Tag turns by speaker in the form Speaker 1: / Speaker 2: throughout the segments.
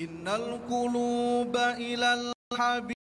Speaker 1: إن القلوب إلى الحبيب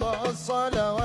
Speaker 2: بعض الصلوات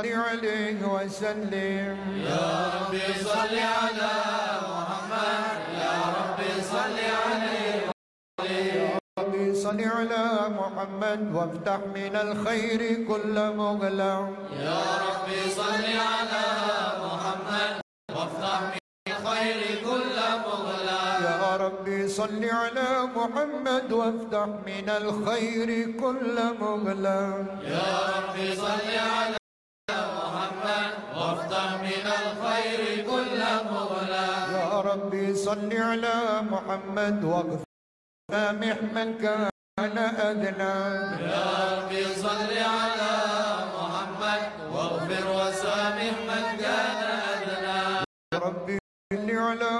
Speaker 2: صل عليه وسلم.
Speaker 3: يا ربي صل على محمد. يا ربي صل عليه
Speaker 2: ربي صل على محمد وافتح من الخير كل مغلق.
Speaker 3: يا ربي صل على محمد وافتح من خير كل مغلق.
Speaker 2: يا ربي صل على محمد وافتح من الخير كل مغلق.
Speaker 3: يا ربي صل على محمد وافتح من الخير كل مغلق
Speaker 2: يا ربي صل على محمد واغفر سامح من كان أدنى.
Speaker 3: يا ربي صل على محمد واغفر وسامح من كان أدنى.
Speaker 2: يا ربي صل على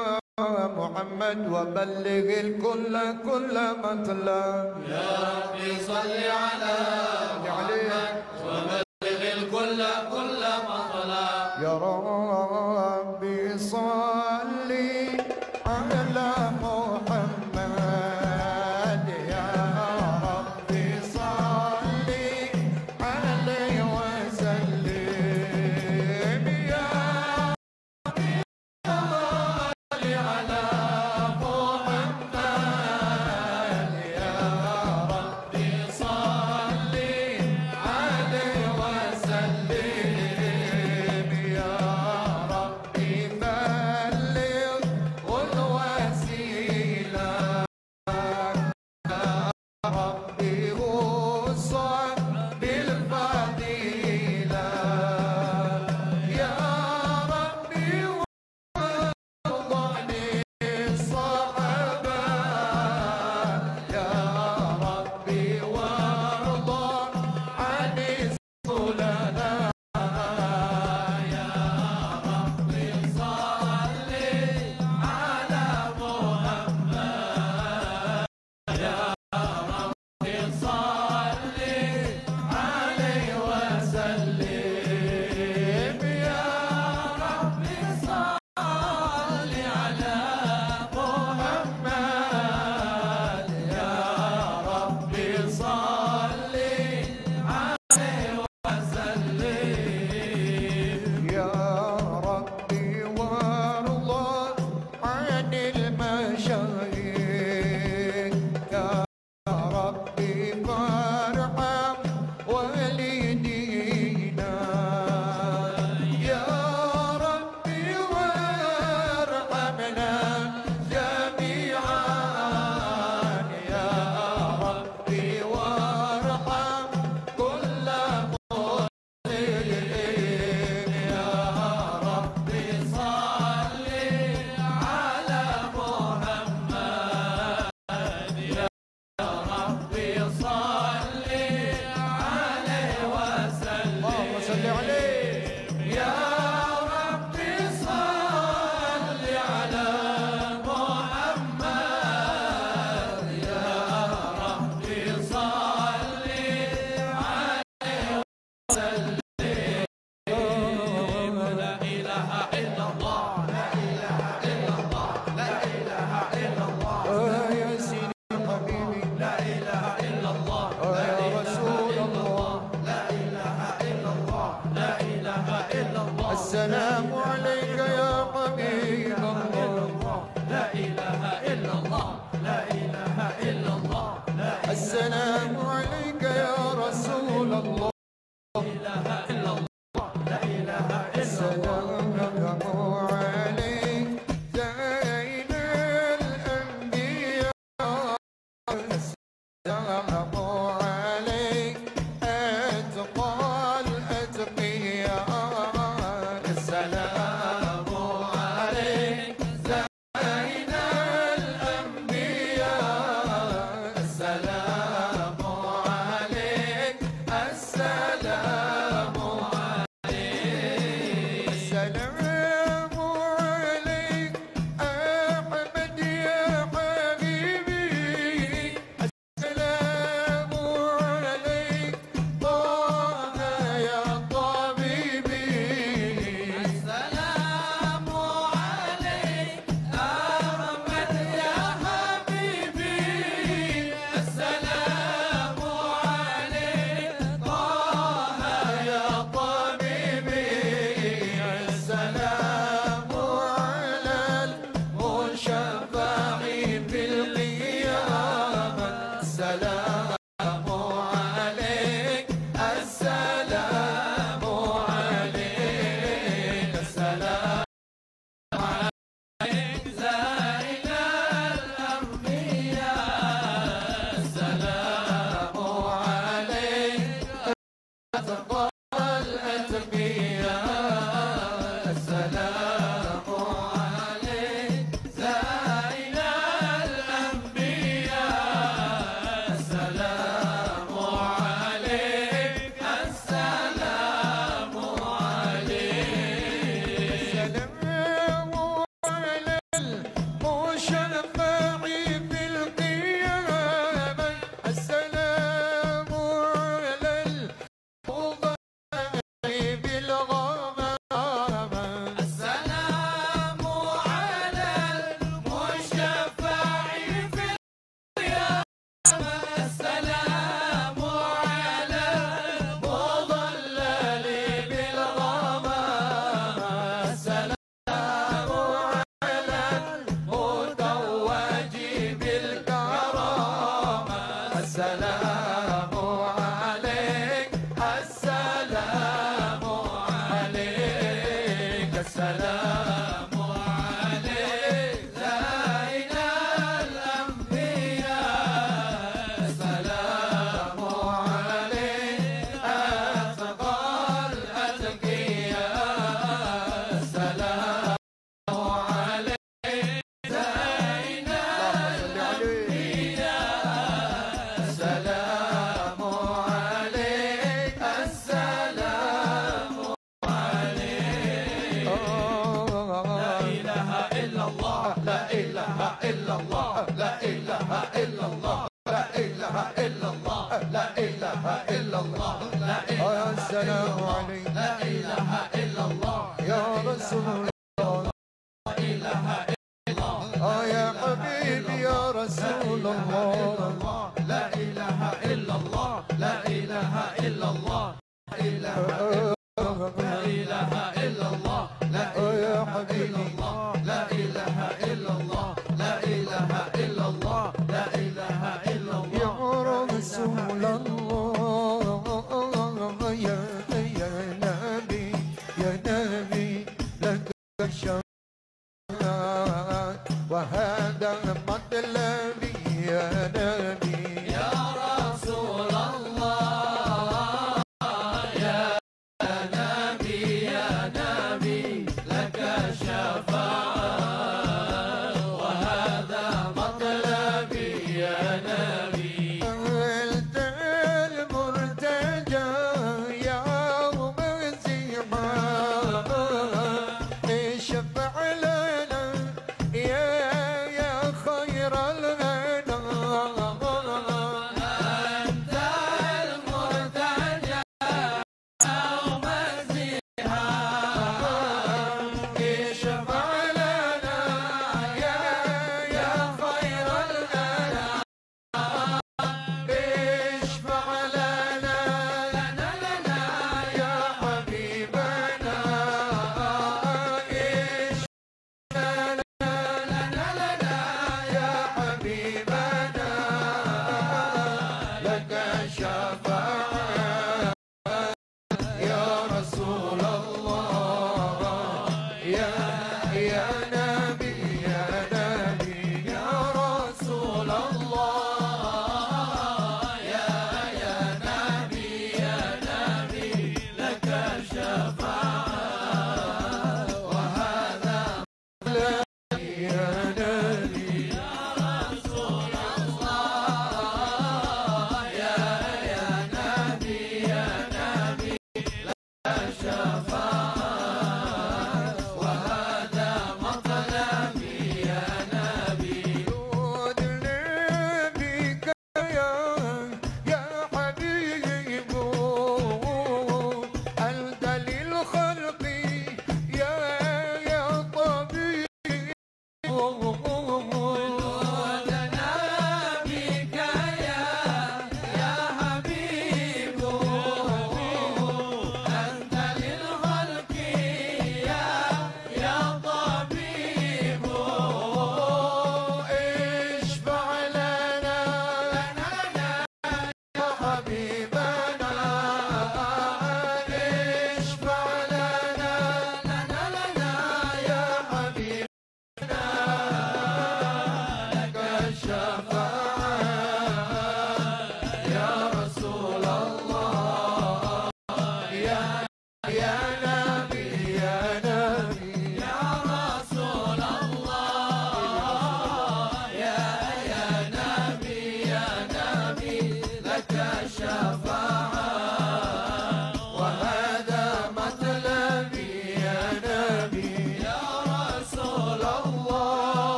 Speaker 2: محمد وبلغ الكل كل مطلب
Speaker 3: يا ربي صل على محمد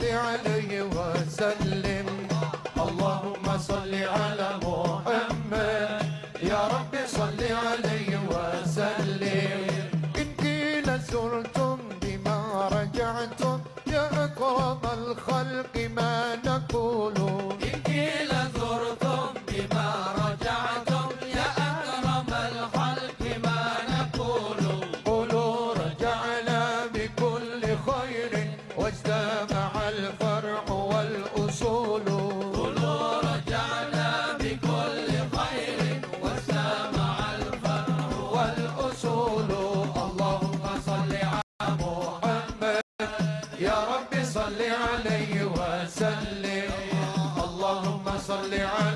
Speaker 2: there and صل على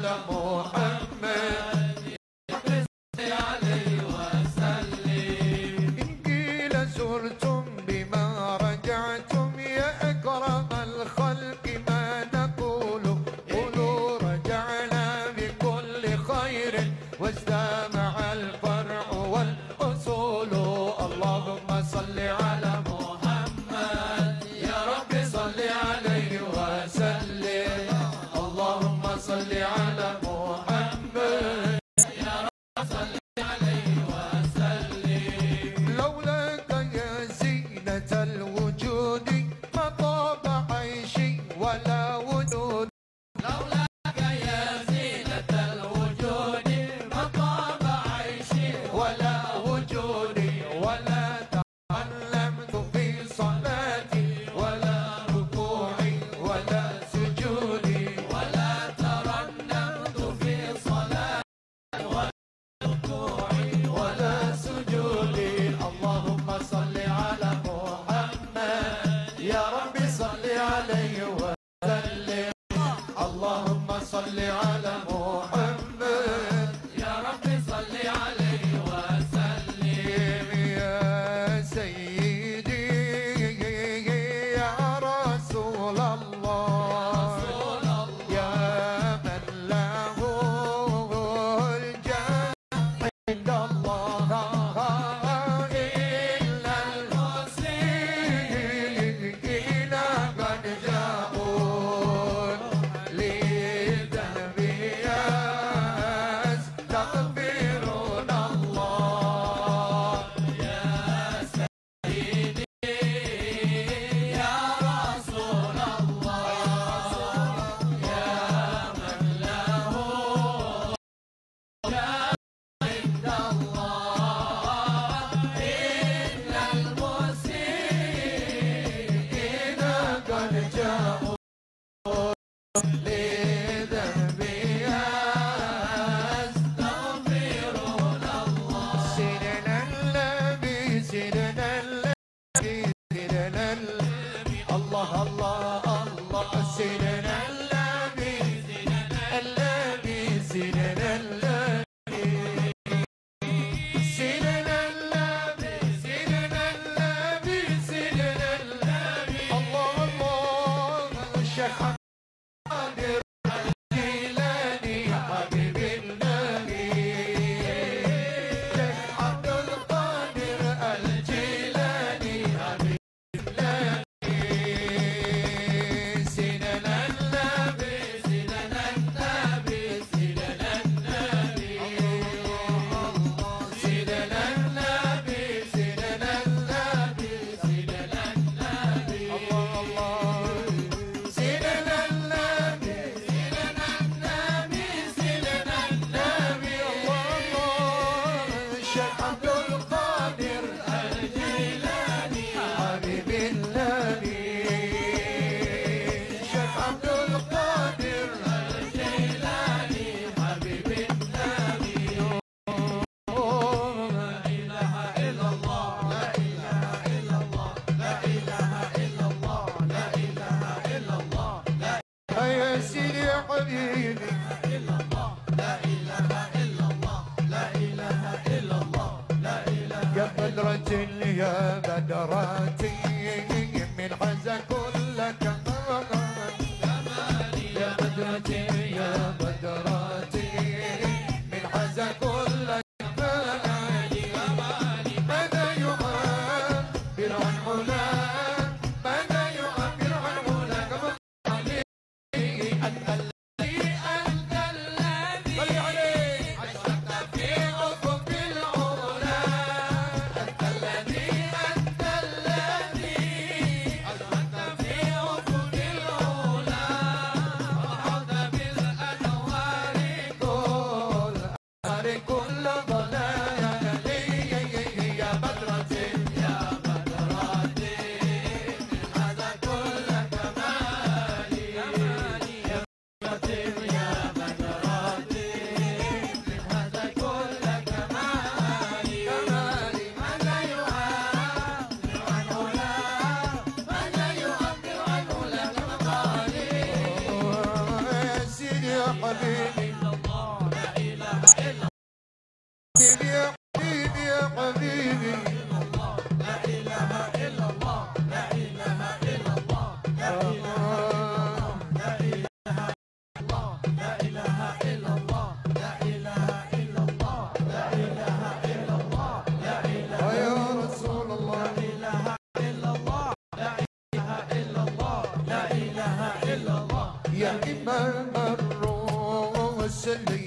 Speaker 4: hallelujah.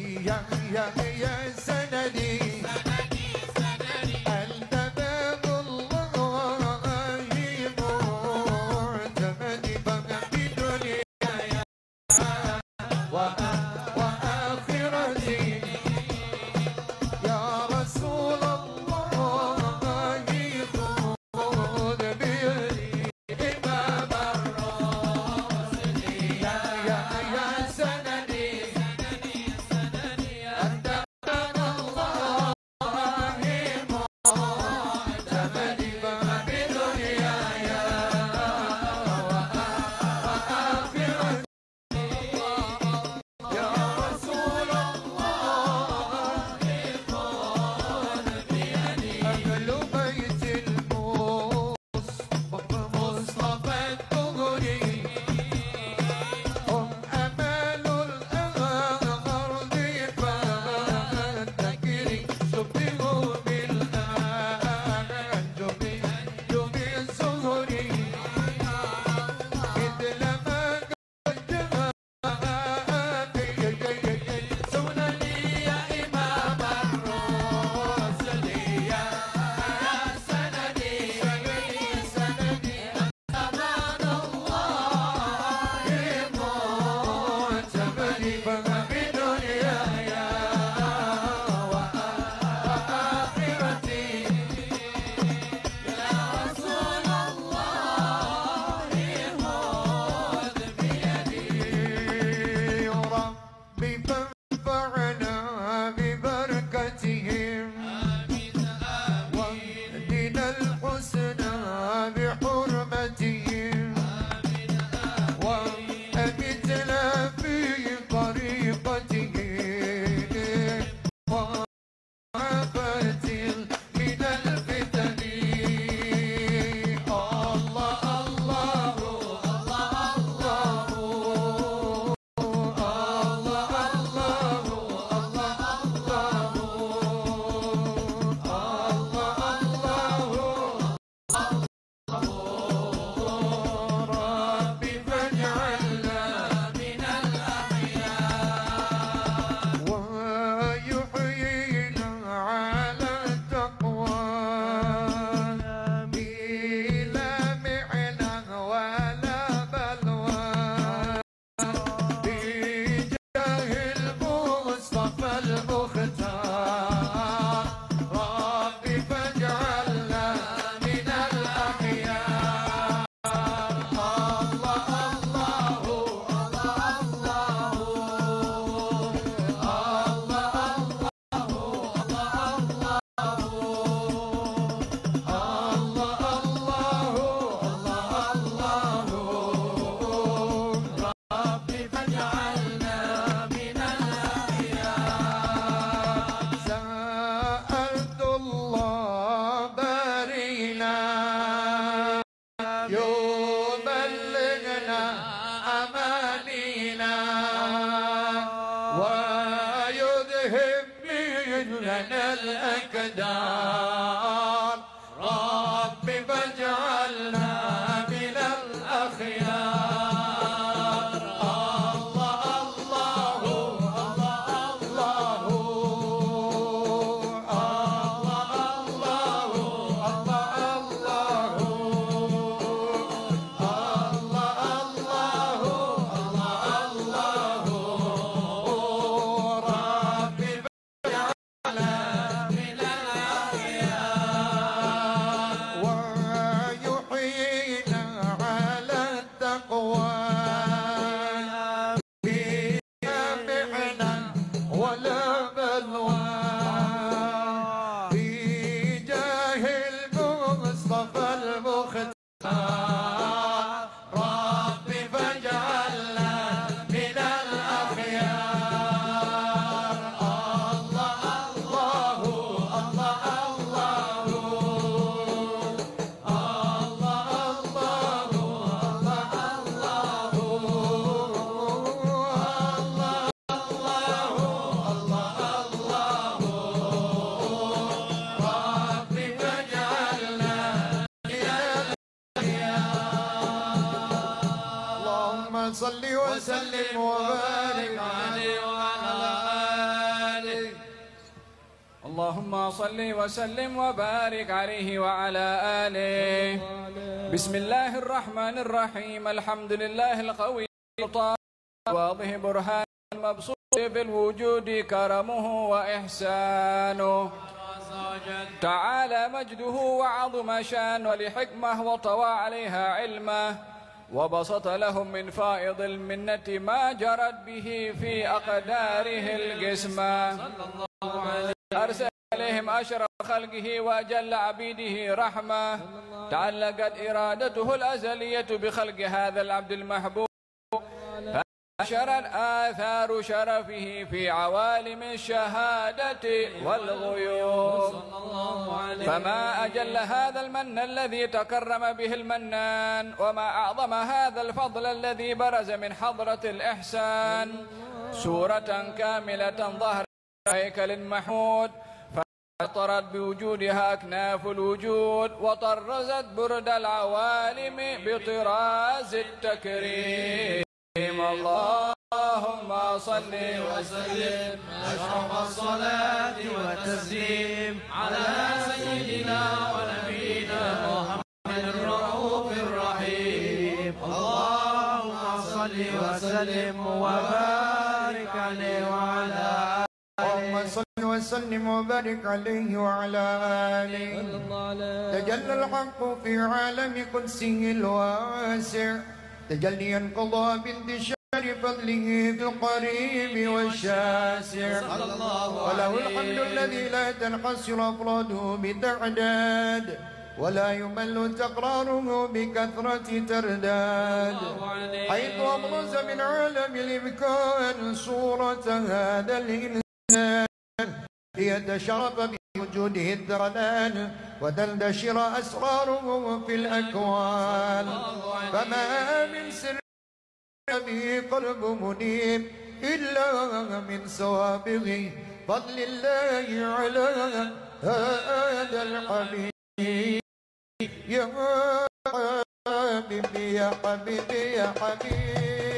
Speaker 4: الحمد لله القوي واضح برهان مبسوط في الوجود كرمه وإحسانه. تعالى مجده وعظم شان ولحكمه وطوى عليها علمه. وبسط لهم من فائض المنة ما جرت به في أقداره القسمة. أرسل إليهم أشرف خلقه وأجل عبيده رحمة. تعلقت إرادته الأزلية بخلق هذا العبد المحبوب. فأشرت آثار شرفه في عوالم الشهادة والغيوب. فما أجل هذا المن الذي تكرم به المنان وما أعظم هذا الفضل الذي برز من حضرة الإحسان. سورة كاملة ظهر هيكل محمود فطرت بوجودها أكناف الوجود وطرزت برد العوالم بطراز التكريم. اللهم صل وسلم
Speaker 3: أشرف الصلاة والتسليم على سيدنا ونبينا محمد الرؤوف الرحيم. اللهم صل وسلم وبارك
Speaker 2: اللهم صل وسلم وبارك عليه وعلى آله. تجلى الحق في عالم قدسه الواسع. تجليا قضى بانتشار فضله في القريب والشاسع. وله الحمد الذي لا تنحصر أفراده بتعداد. ولا يمل تقراره بكثرة ترداد. حيث أبرز من عالم الإمكان صورة هذا الإنسان. ليتشرف بوجوده الذرنان وتندشر أسراره في الأكوان. فما من سر به قلب منيب إلا من سوابغ فضل الله على هذا الحبيب. يا حبيبي يا حبيبي يا حبيبي.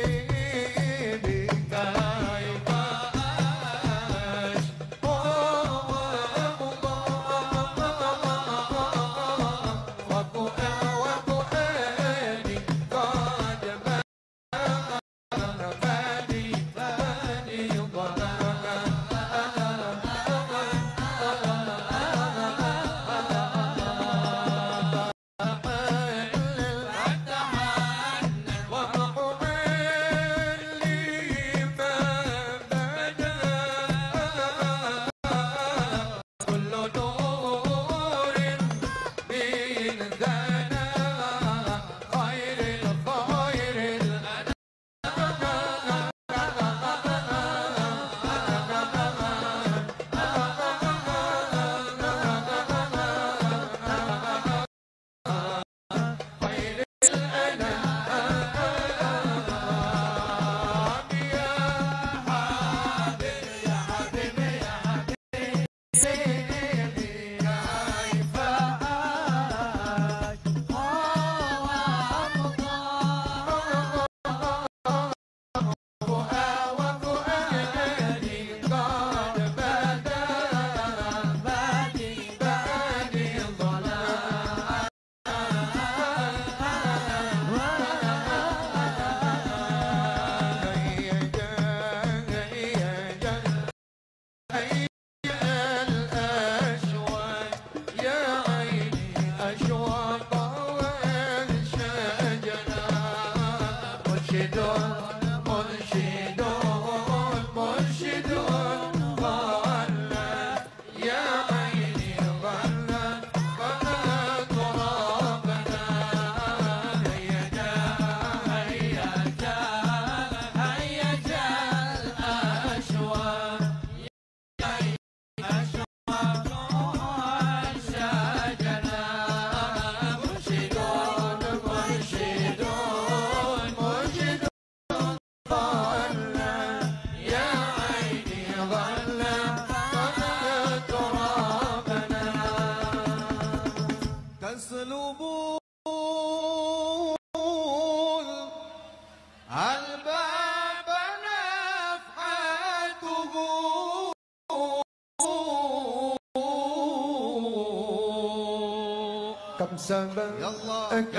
Speaker 2: ben Ekber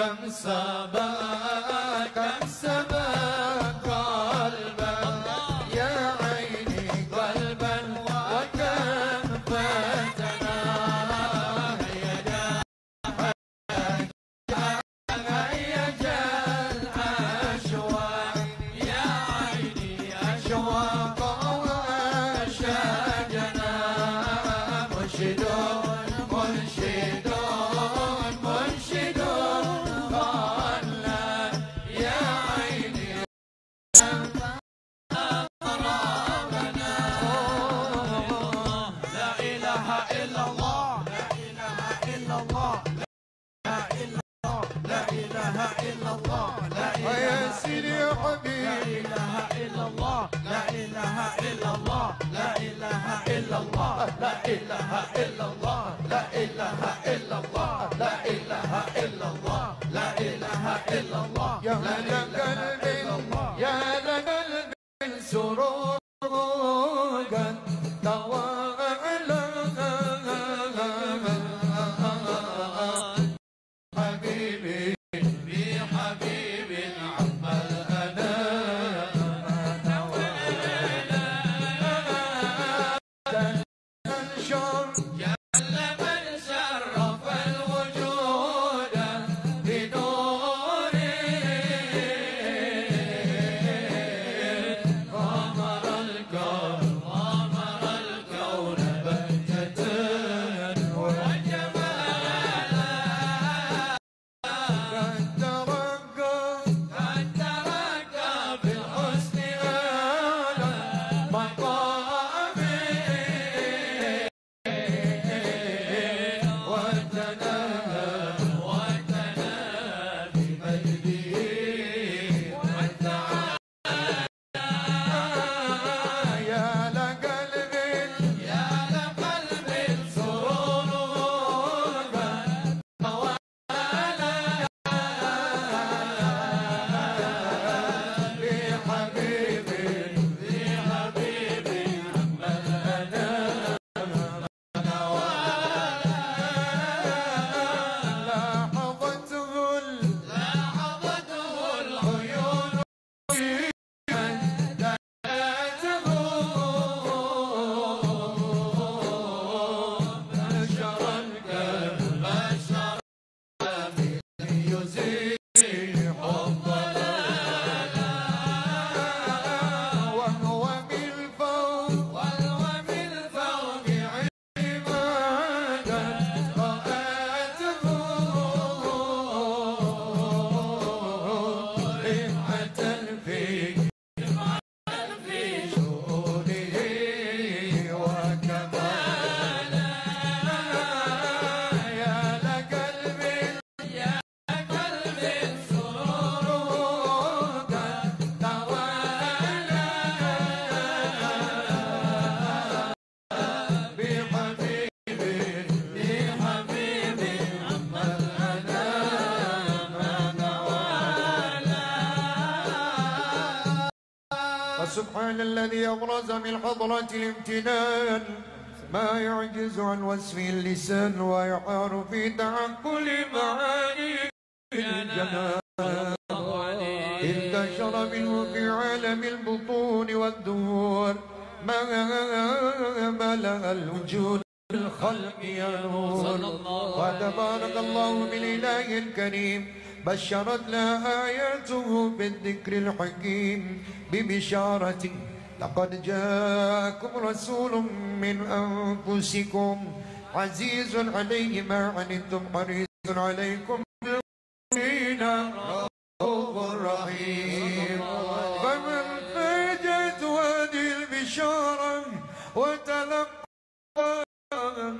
Speaker 2: وسبحان الذي أبرز من حضرة الامتنان. ما يعجز عن وصفه اللسان ويحار في تعقل معاني الجمال. انتشر منه في عالم البطون والدهور ما ملأ الوجود الخلق يا نور وتبارك الله بالإله الكريم. بشرت لها آياته بالذكر الحكيم ببشارة. لقد جاءكم رسول من أنفسكم عزيز عليه ما عنتم حريص عليكم بالمؤمنين رؤوف رحيم. فمن فاجت هذه البشارة وتلقى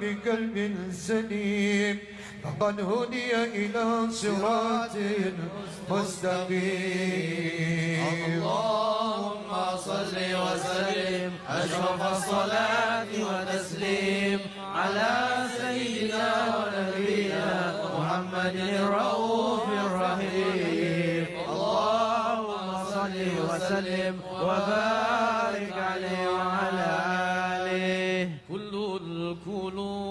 Speaker 2: بقلب سليم. فقد هدي إلى صراط مستقيم.
Speaker 3: اللهم صل وسلم أشرف الصلاة وتسليم على سيدنا ونبينا محمد الرؤوف الرحيم. اللهم صل وسلم وبارك عليه وعلى آله. كل الكنوز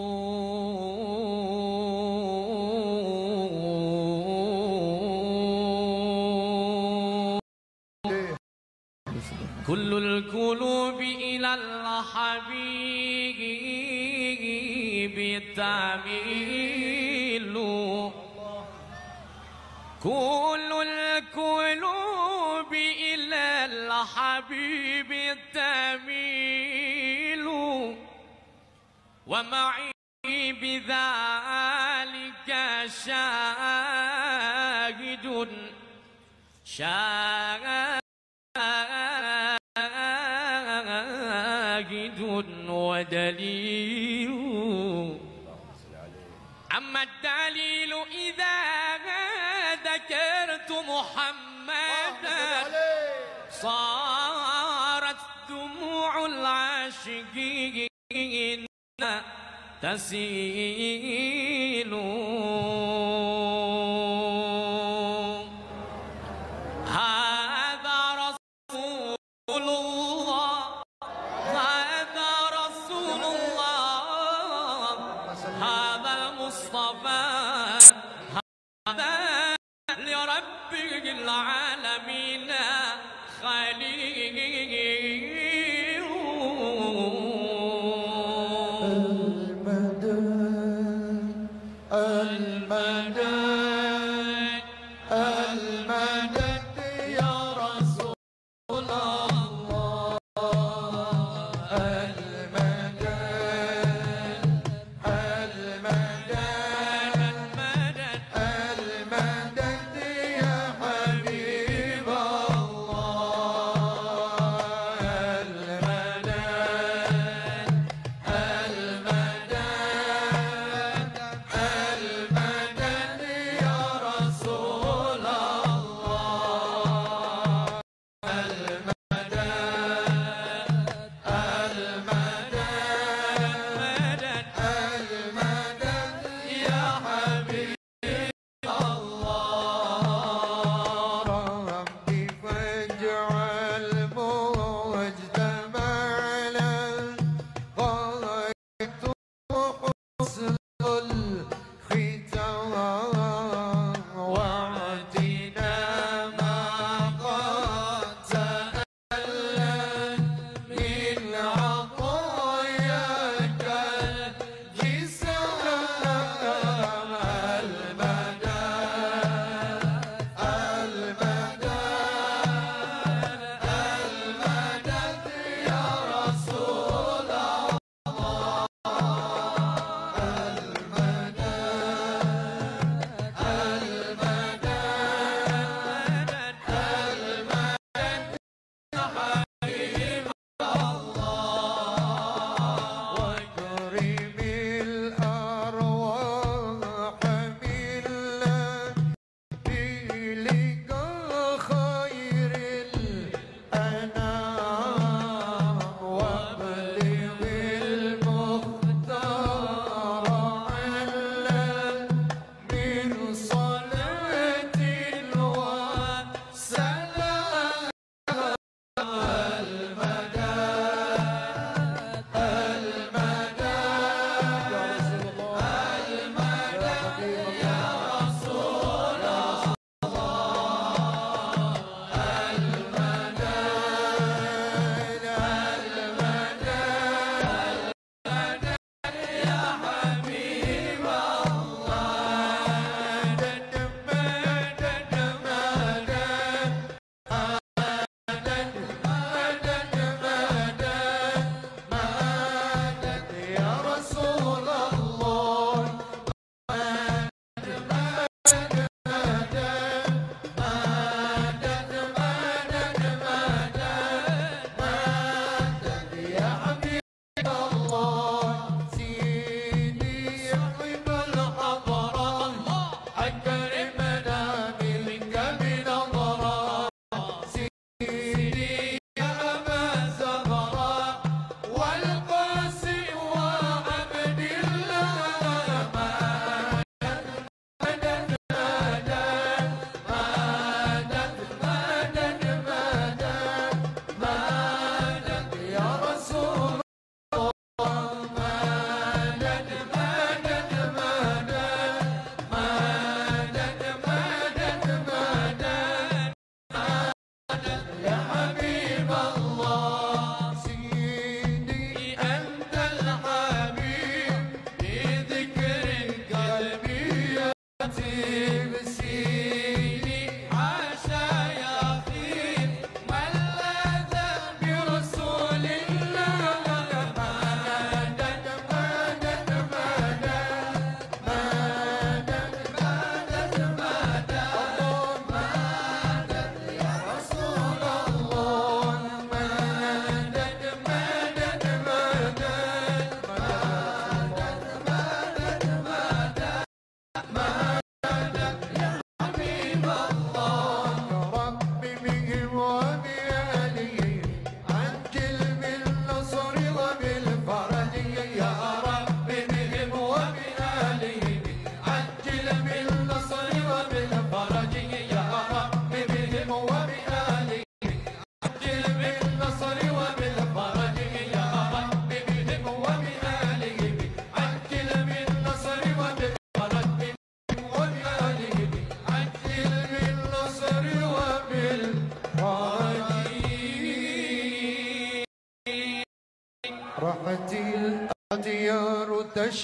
Speaker 5: حبيبي تميل كل القلوب إلى الحبيب تميل ومعي بذلك شاهد شاهد صارت دموع العاشقين تسيل.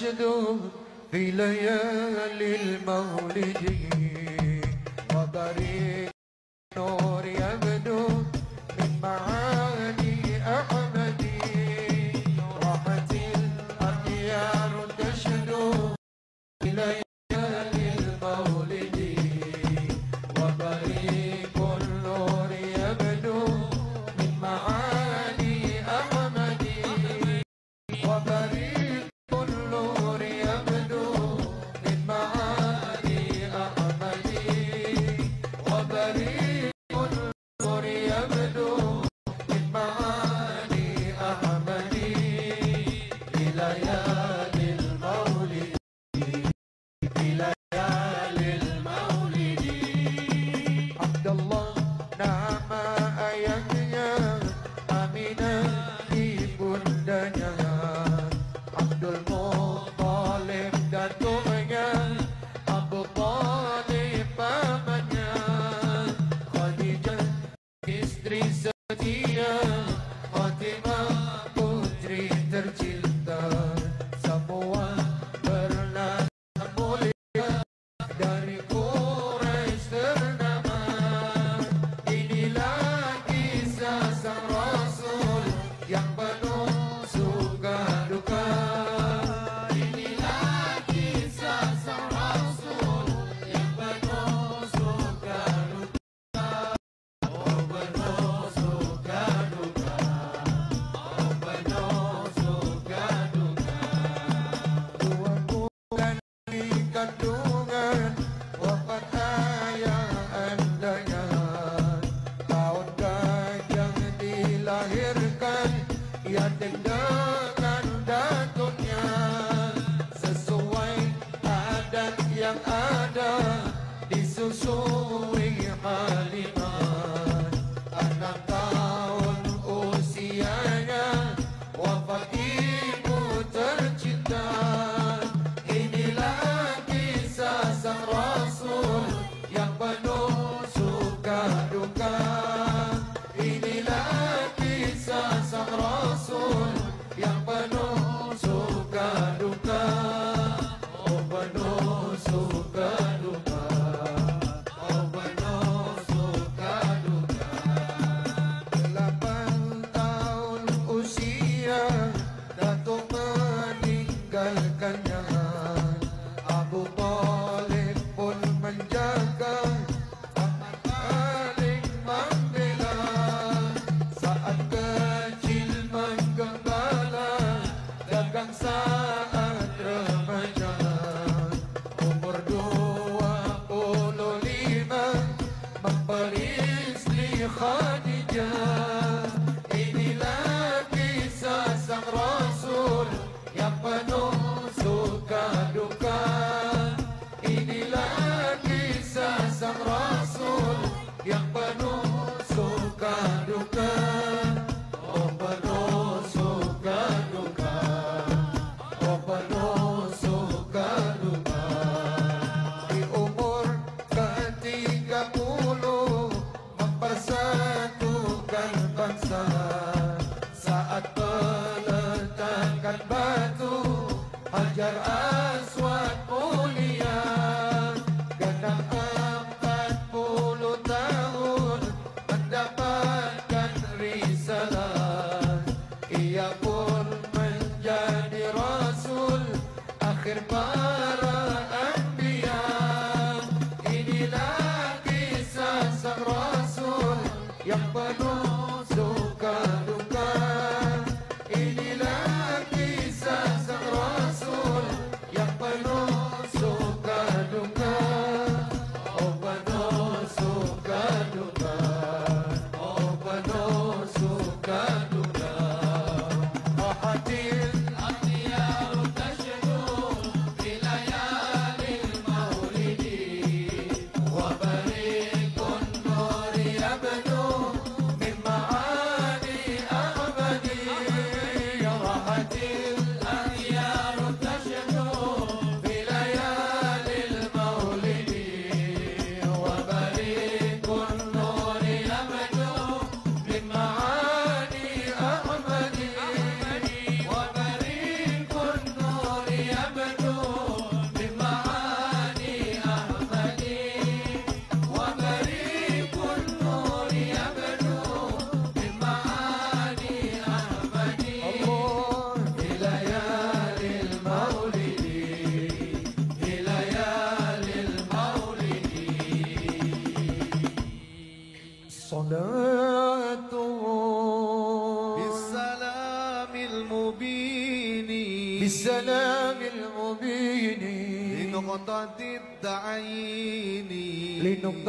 Speaker 2: المشدود في ليالي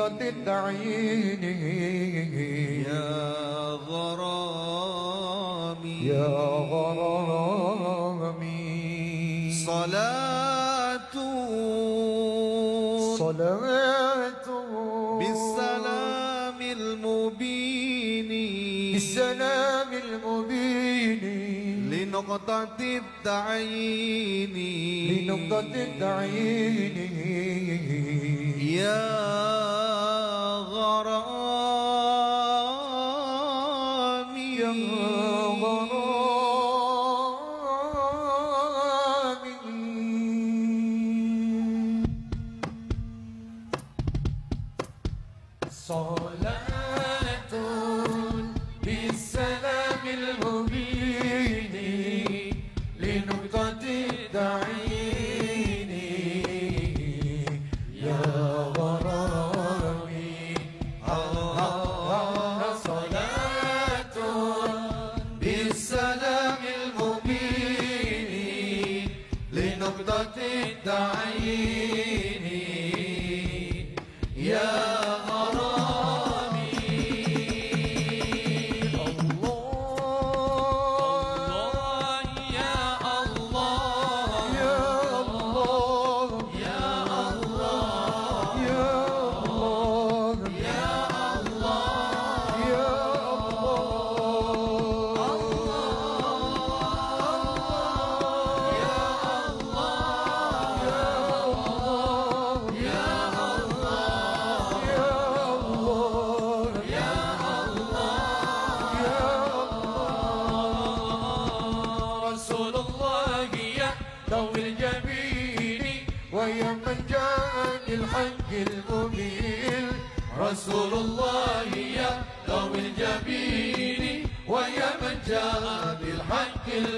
Speaker 2: طرة
Speaker 1: يا غرامي.
Speaker 2: يا غرامي.
Speaker 1: صلاة.
Speaker 2: صلاة.
Speaker 1: بالسلام المبين.
Speaker 2: بالسلام المبين.
Speaker 1: لنقطة التعيين.
Speaker 2: لنقطة التعيين.
Speaker 1: يا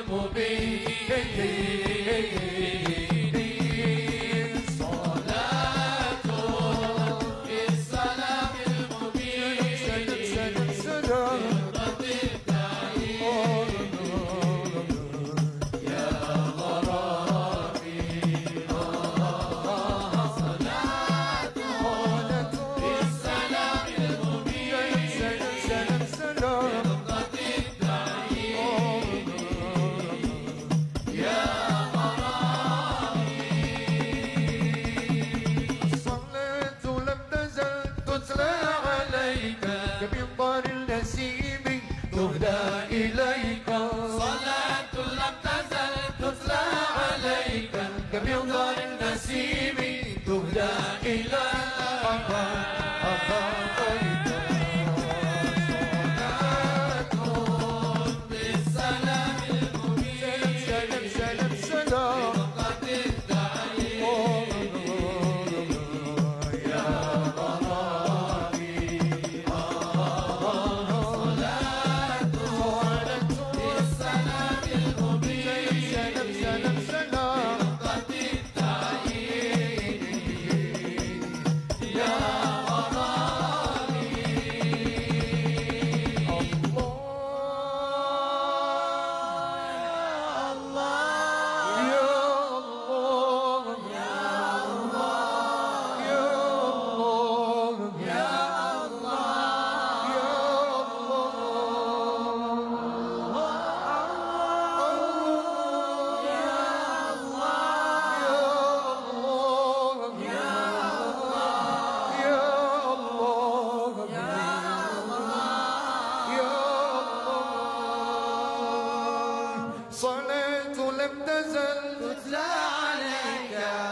Speaker 2: will be.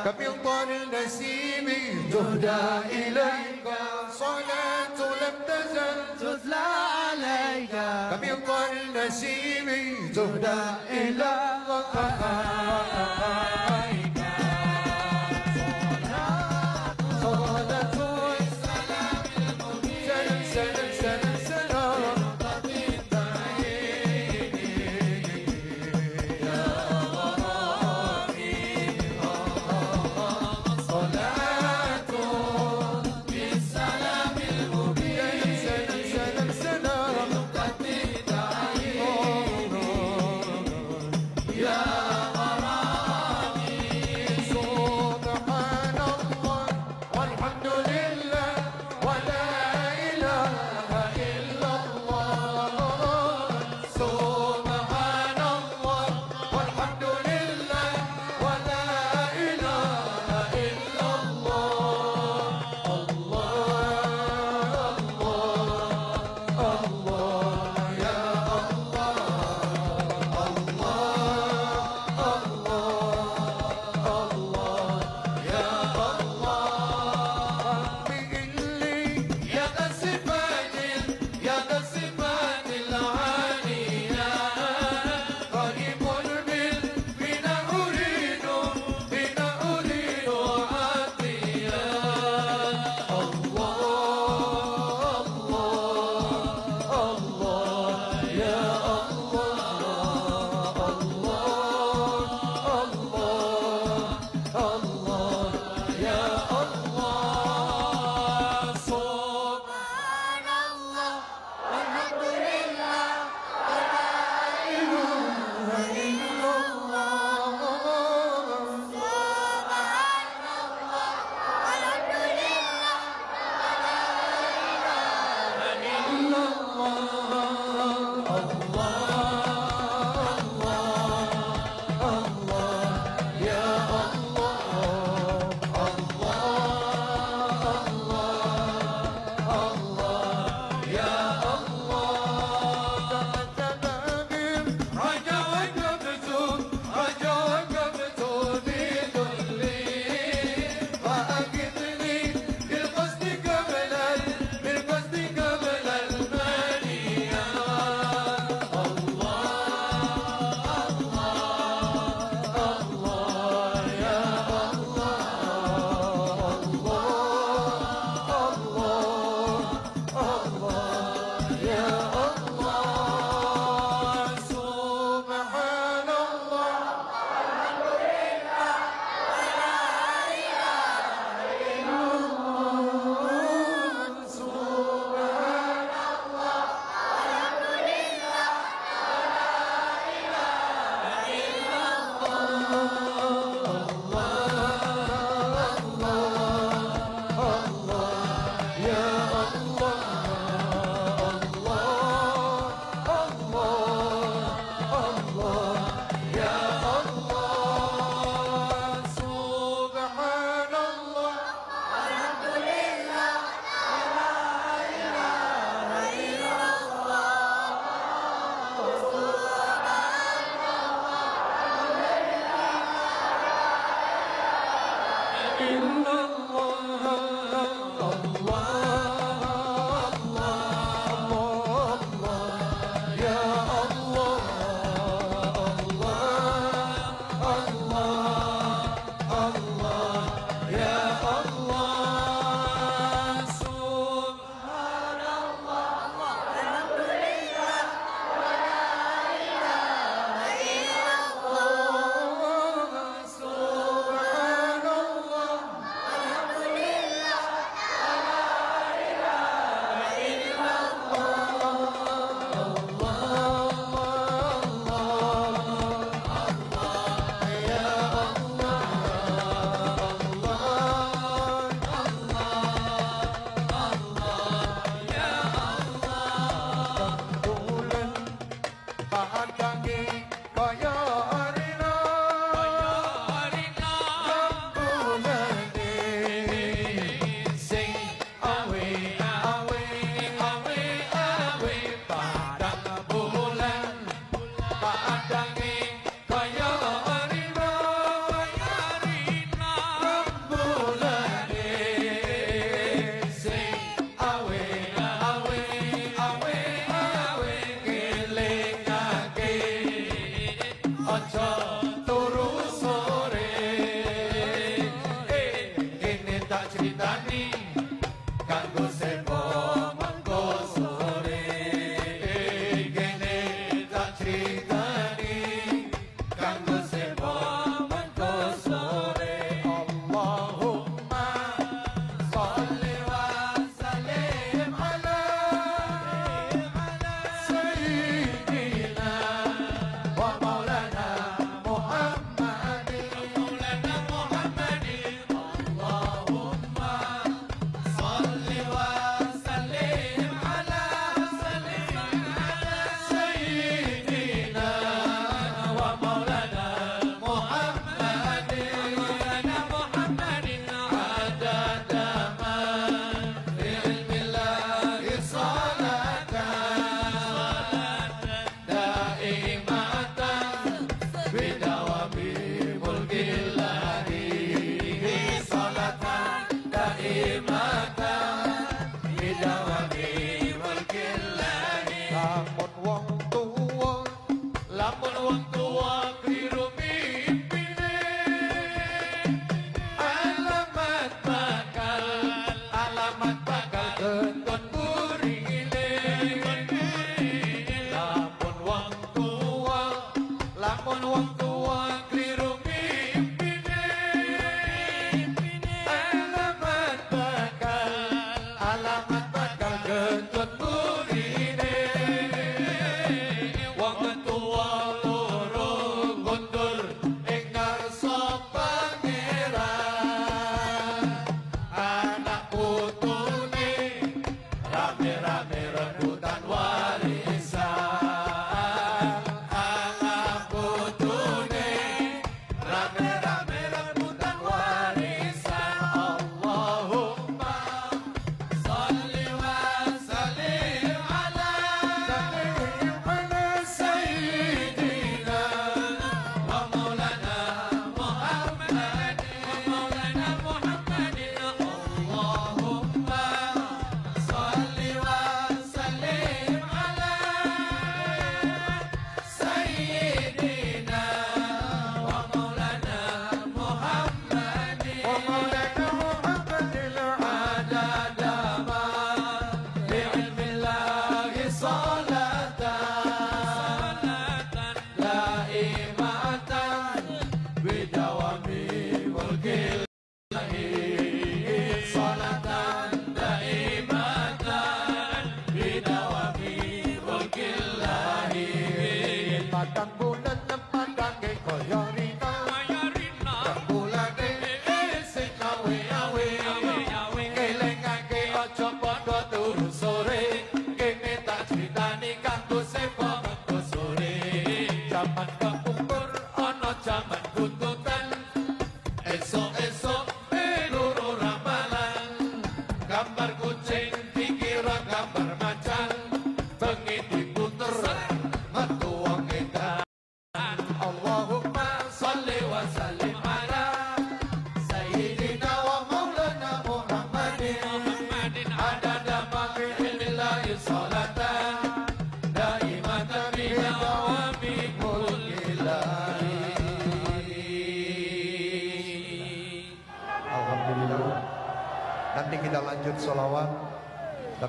Speaker 2: كبطر نسيم تهدى إليك.
Speaker 6: صلاة لم تزل. تتلى عليك.
Speaker 2: كبطر نسيم تهدى إليك.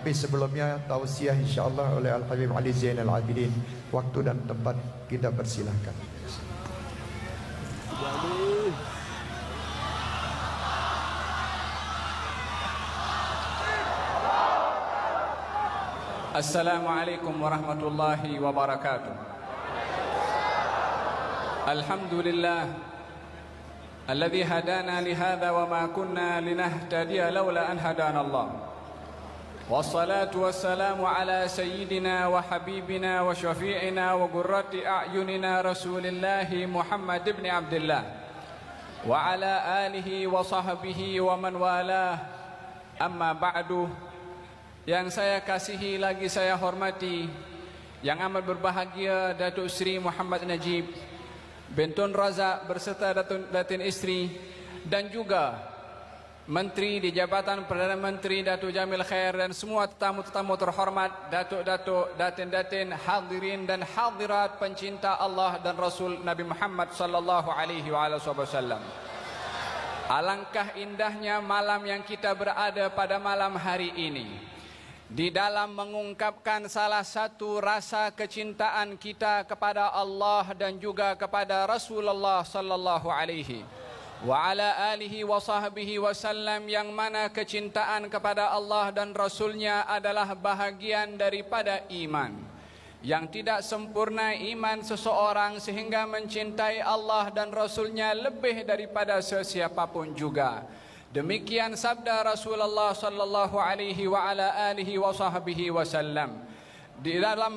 Speaker 2: Tapi sebelumnya tausiah insyaAllah oleh Al-Habib Ali Zainal Abidin. Waktu dan tempat kita persilahkan.
Speaker 4: Assalamualaikum warahmatullahi wabarakatuh. Alhamdulillah. Alladhi hadana lihada wa ma kunna linahtadia lawla an hadana Allah. والصلاة والسلام على سيدنا وحبيبنا وشفيعنا وقرة أعيننا رسول الله محمد بن عبد الله وعلى آله وصحبه ومن والاه أما بعد yang saya kasihi lagi saya hormati yang amat berbahagia Datuk Sri Muhammad Najib bin Tun Razak berserta Datin Istri dan juga Menteri di Jabatan Perdana Menteri Datuk Jamil Khair dan semua tetamu-tetamu terhormat, datuk-datuk, datin-datin, hadirin dan hadirat pencinta Allah dan Rasul Nabi Muhammad sallallahu alaihi wasallam. Alangkah indahnya malam yang kita berada pada malam hari ini. Di dalam mengungkapkan salah satu rasa kecintaan kita kepada Allah dan juga kepada Rasulullah sallallahu alaihi wasallam wa ala alihi wa sahbihi wasallam yang mana kecintaan kepada Allah dan Rasulnya adalah bahagian daripada iman. Yang tidak sempurna iman seseorang sehingga mencintai Allah dan Rasulnya lebih daripada sesiapapun juga. Demikian sabda Rasulullah sallallahu alaihi wa ala alihi wa sahbihi wasallam. Di dalam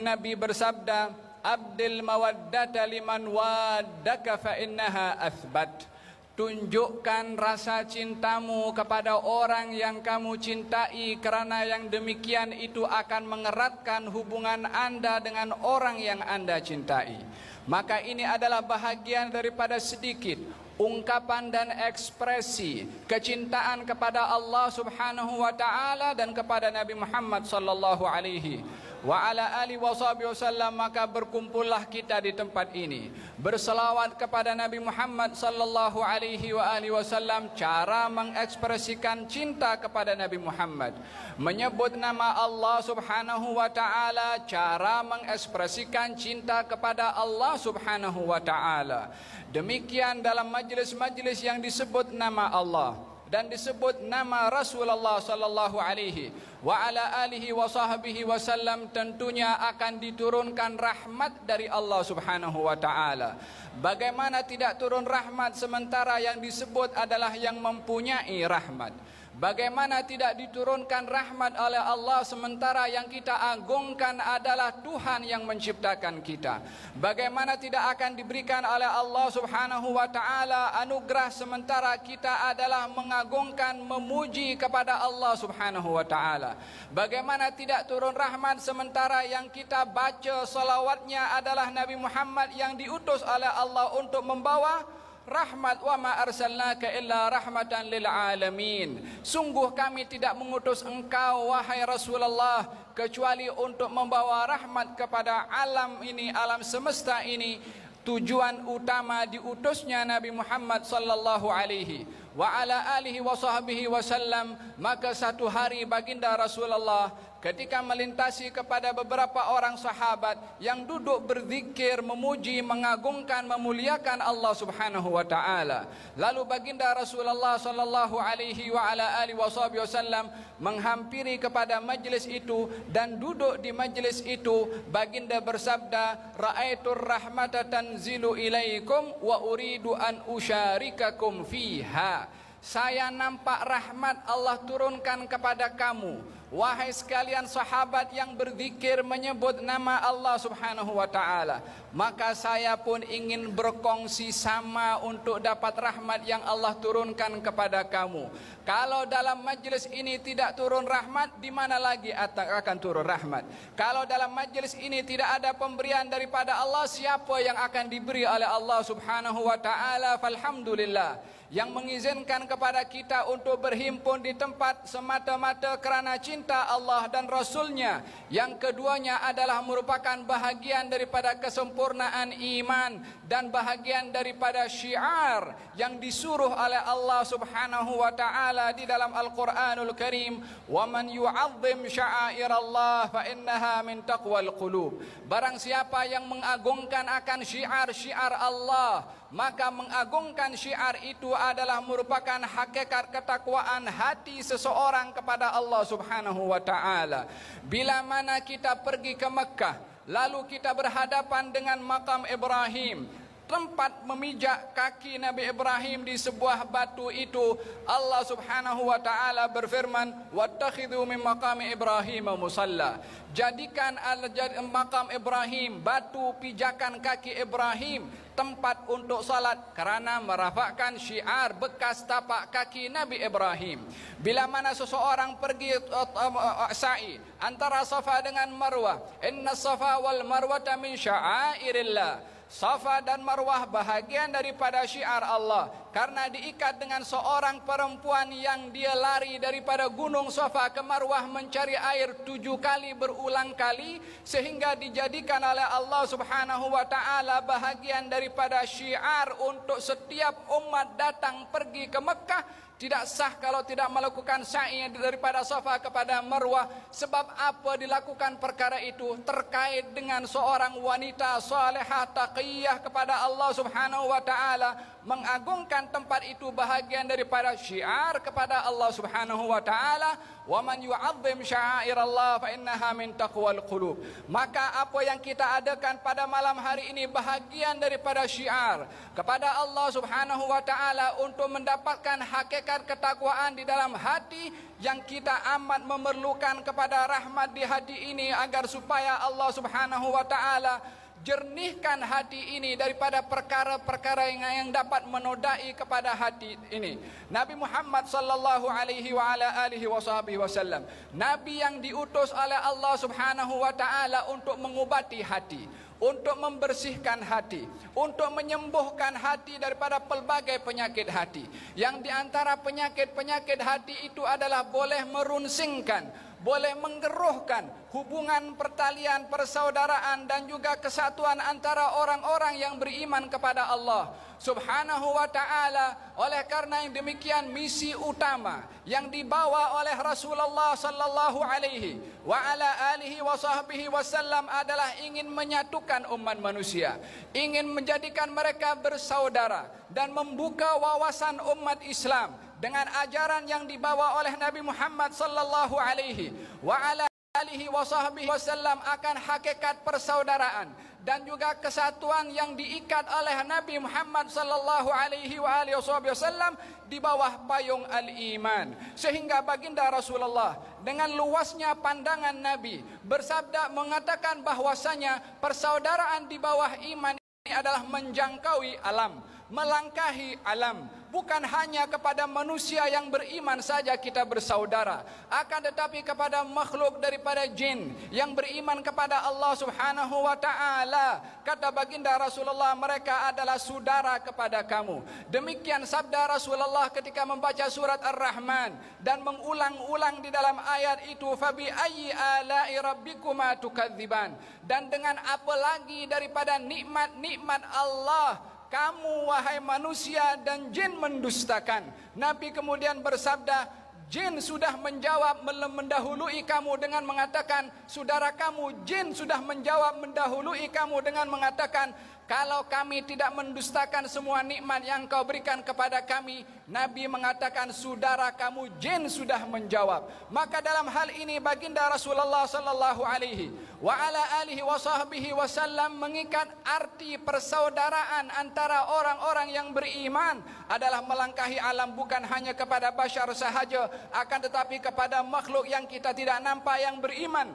Speaker 4: Nabi bersabda, abdil mawaddata liman waddaka fa innaha athbat. Tunjukkan rasa cintamu kepada orang yang kamu cintai kerana yang demikian itu akan mengeratkan hubungan anda dengan orang yang anda cintai. Maka ini adalah bahagian daripada sedikit ungkapan dan ekspresi kecintaan kepada Allah Subhanahu wa taala dan kepada Nabi Muhammad sallallahu alaihi wa ala ali wa wasallam maka berkumpullah kita di tempat ini. Berselawat kepada Nabi Muhammad sallallahu alaihi wa alihi wasallam cara mengekspresikan cinta kepada Nabi Muhammad. Menyebut nama Allah Subhanahu wa taala cara mengekspresikan cinta kepada Allah Subhanahu wa taala. Demikian dalam majlis-majlis yang disebut nama Allah dan disebut nama Rasulullah sallallahu alaihi wa ala alihi wa sahbihi wasallam tentunya akan diturunkan rahmat dari Allah Subhanahu wa taala. Bagaimana tidak turun rahmat sementara yang disebut adalah yang mempunyai rahmat? Bagaimana tidak diturunkan rahmat oleh Allah sementara yang kita agungkan adalah Tuhan yang menciptakan kita. Bagaimana tidak akan diberikan oleh Allah Subhanahu wa taala anugerah sementara kita adalah mengagungkan memuji kepada Allah Subhanahu wa taala. Bagaimana tidak turun rahmat sementara yang kita baca salawatnya adalah Nabi Muhammad yang diutus oleh Allah untuk membawa rahmat wa ma arsalnaka illa rahmatan lil alamin. Sungguh kami tidak mengutus engkau wahai rasulullah kecuali untuk membawa rahmat kepada alam ini alam semesta ini. Tujuan utama diutusnya Nabi Muhammad sallallahu alaihi wa ala alihi wa sahbihi wasallam maka satu hari baginda Rasulullah ketika melintasi kepada beberapa orang sahabat yang duduk berzikir memuji mengagungkan memuliakan Allah Subhanahu wa taala. Lalu baginda Rasulullah sallallahu alaihi wa ala alihi wasallam menghampiri kepada majlis itu dan duduk di majlis itu baginda bersabda raaitur rahmata tanzilu ilaikum wa uridu an usyarikakum fiha. Saya nampak rahmat Allah turunkan kepada kamu Wahai sekalian sahabat yang berzikir menyebut nama Allah Subhanahu wa taala, maka saya pun ingin berkongsi sama untuk dapat rahmat yang Allah turunkan kepada kamu. Kalau dalam majlis ini tidak turun rahmat, di mana lagi akan turun rahmat? Kalau dalam majlis ini tidak ada pemberian daripada Allah, siapa yang akan diberi oleh Allah Subhanahu wa taala? Falhamdulillah yang mengizinkan kepada kita untuk berhimpun di tempat semata-mata kerana cinta Allah dan Rasulnya. Yang keduanya adalah merupakan bahagian daripada kesempurnaan iman dan bahagian daripada syiar yang disuruh oleh Allah Subhanahu wa taala di dalam Al-Quranul Karim, "Wa man yu'azzim sya'airallah fa innaha min taqwal qulub." Barang siapa yang mengagungkan akan syiar-syiar Allah, maka mengagungkan syiar itu adalah merupakan hakikat ketakwaan hati seseorang kepada Allah Subhanahu wa taala. Bila mana kita pergi ke Mekah, lalu kita berhadapan dengan makam Ibrahim, tempat memijak kaki Nabi Ibrahim di sebuah batu itu Allah Subhanahu wa taala berfirman wattakhidhu min maqami Ibrahim musalla jadikan al makam Ibrahim batu pijakan kaki Ibrahim tempat untuk salat kerana merafakkan syiar bekas tapak kaki Nabi Ibrahim. Bila mana seseorang pergi uh, uh, uh, sa'i antara Safa dengan Marwah, inna Safa wal Marwah min sya'airillah. Safa dan Marwah bahagian daripada syiar Allah. karena diikat dengan seorang perempuan yang dia lari daripada gunung Safa ke Marwah mencari air tujuh kali berulang kali sehingga dijadikan oleh Allah Subhanahu wa taala bahagian daripada syiar untuk setiap umat datang pergi ke Mekah tidak sah kalau tidak melakukan sa'i daripada Safa kepada Marwah. Sebab apa dilakukan perkara itu? Terkait dengan seorang wanita salihah taqiyah kepada Allah Subhanahu wa taala mengagungkan tempat itu bahagian daripada syiar kepada Allah Subhanahu wa taala. Wa man yu'azzim sya'airallah fa innaha min taqwal qulub. Maka apa yang kita adakan pada malam hari ini bahagian daripada syiar kepada Allah Subhanahu wa taala untuk mendapatkan hakikat ketakwaan di dalam hati yang kita amat memerlukan kepada rahmat di hati ini agar supaya Allah Subhanahu wa taala jernihkan hati ini daripada perkara-perkara yang, yang dapat menodai kepada hati ini. Nabi Muhammad sallallahu alaihi wa ala alihi wasallam, nabi yang diutus oleh Allah Subhanahu wa taala untuk mengubati hati, untuk membersihkan hati, untuk menyembuhkan hati daripada pelbagai penyakit hati. Yang di antara penyakit-penyakit hati itu adalah boleh merunsingkan boleh menggeruhkan hubungan pertalian persaudaraan dan juga kesatuan antara orang-orang yang beriman kepada Allah Subhanahu wa taala. Oleh karena yang demikian misi utama yang dibawa oleh Rasulullah sallallahu alaihi wa ala alihi wa sahbihi wasallam adalah ingin menyatukan umat manusia ingin menjadikan mereka bersaudara dan membuka wawasan umat Islam dengan ajaran yang dibawa oleh Nabi Muhammad sallallahu alaihi wa ala alihi wa sahbihi wasallam akan hakikat persaudaraan dan juga kesatuan yang diikat oleh Nabi Muhammad sallallahu alaihi wa alihi wasallam di bawah payung al-iman. Sehingga baginda Rasulullah dengan luasnya pandangan Nabi bersabda mengatakan bahwasanya persaudaraan di bawah iman ini adalah menjangkaui alam melangkahi alam bukan hanya kepada manusia yang beriman saja kita bersaudara. Akan tetapi kepada makhluk daripada jin yang beriman kepada Allah Subhanahu wa taala. Kata baginda Rasulullah mereka adalah saudara kepada kamu. Demikian sabda Rasulullah ketika membaca surat Ar-Rahman dan mengulang-ulang di dalam ayat itu fabi ayyi ala'i rabbikuma tukadziban dan dengan apa lagi daripada nikmat-nikmat Allah kamu wahai manusia dan jin mendustakan. Nabi kemudian bersabda, jin sudah menjawab mendahului kamu dengan mengatakan, saudara kamu jin sudah menjawab mendahului kamu dengan mengatakan, kalau kami tidak mendustakan semua nikmat yang kau berikan kepada kami, Nabi mengatakan saudara kamu jin sudah menjawab. Maka dalam hal ini baginda Rasulullah sallallahu alaihi wa ala alihi wasahbihi wasallam mengikat arti persaudaraan antara orang-orang yang beriman adalah melangkahi alam bukan hanya kepada bashar sahaja akan tetapi kepada makhluk yang kita tidak nampak yang beriman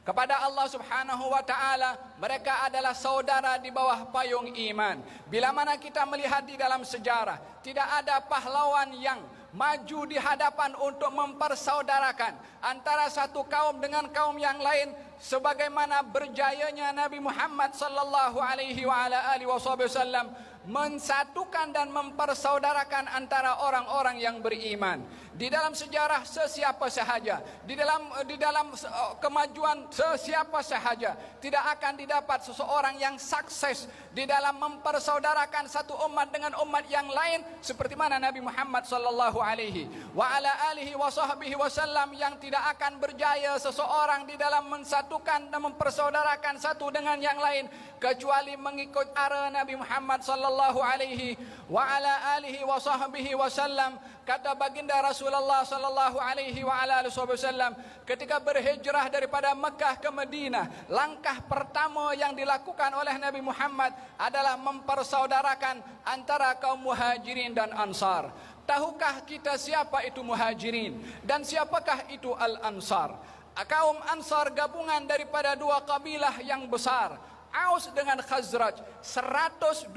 Speaker 4: kepada Allah Subhanahu wa taala mereka adalah saudara di bawah payung iman. Bila mana kita melihat di dalam sejarah tidak ada pahlawan yang maju di hadapan untuk mempersaudarakan antara satu kaum dengan kaum yang lain sebagaimana berjayanya Nabi Muhammad sallallahu alaihi wa ala alihi wasallam mensatukan dan mempersaudarakan antara orang-orang yang beriman di dalam sejarah sesiapa sahaja di dalam di dalam uh, kemajuan sesiapa sahaja tidak akan didapat seseorang yang sukses di dalam mempersaudarakan satu umat dengan umat yang lain seperti mana Nabi Muhammad sallallahu alaihi wa ala alihi wasahbihi wasallam yang tidak akan berjaya seseorang di dalam mensatukan dan mempersaudarakan satu dengan yang lain kecuali mengikut arah Nabi Muhammad sallallahu alaihi wa ala alihi wasahbihi wasallam kata baginda Rasulullah sallallahu alaihi wa ala wasallam ketika berhijrah daripada Mekah ke Madinah langkah pertama yang dilakukan oleh Nabi Muhammad adalah mempersaudarakan antara kaum muhajirin dan ansar. Tahukah kita siapa itu muhajirin dan siapakah itu al-ansar? Kaum ansar gabungan daripada dua kabilah yang besar Aus dengan Khazraj 120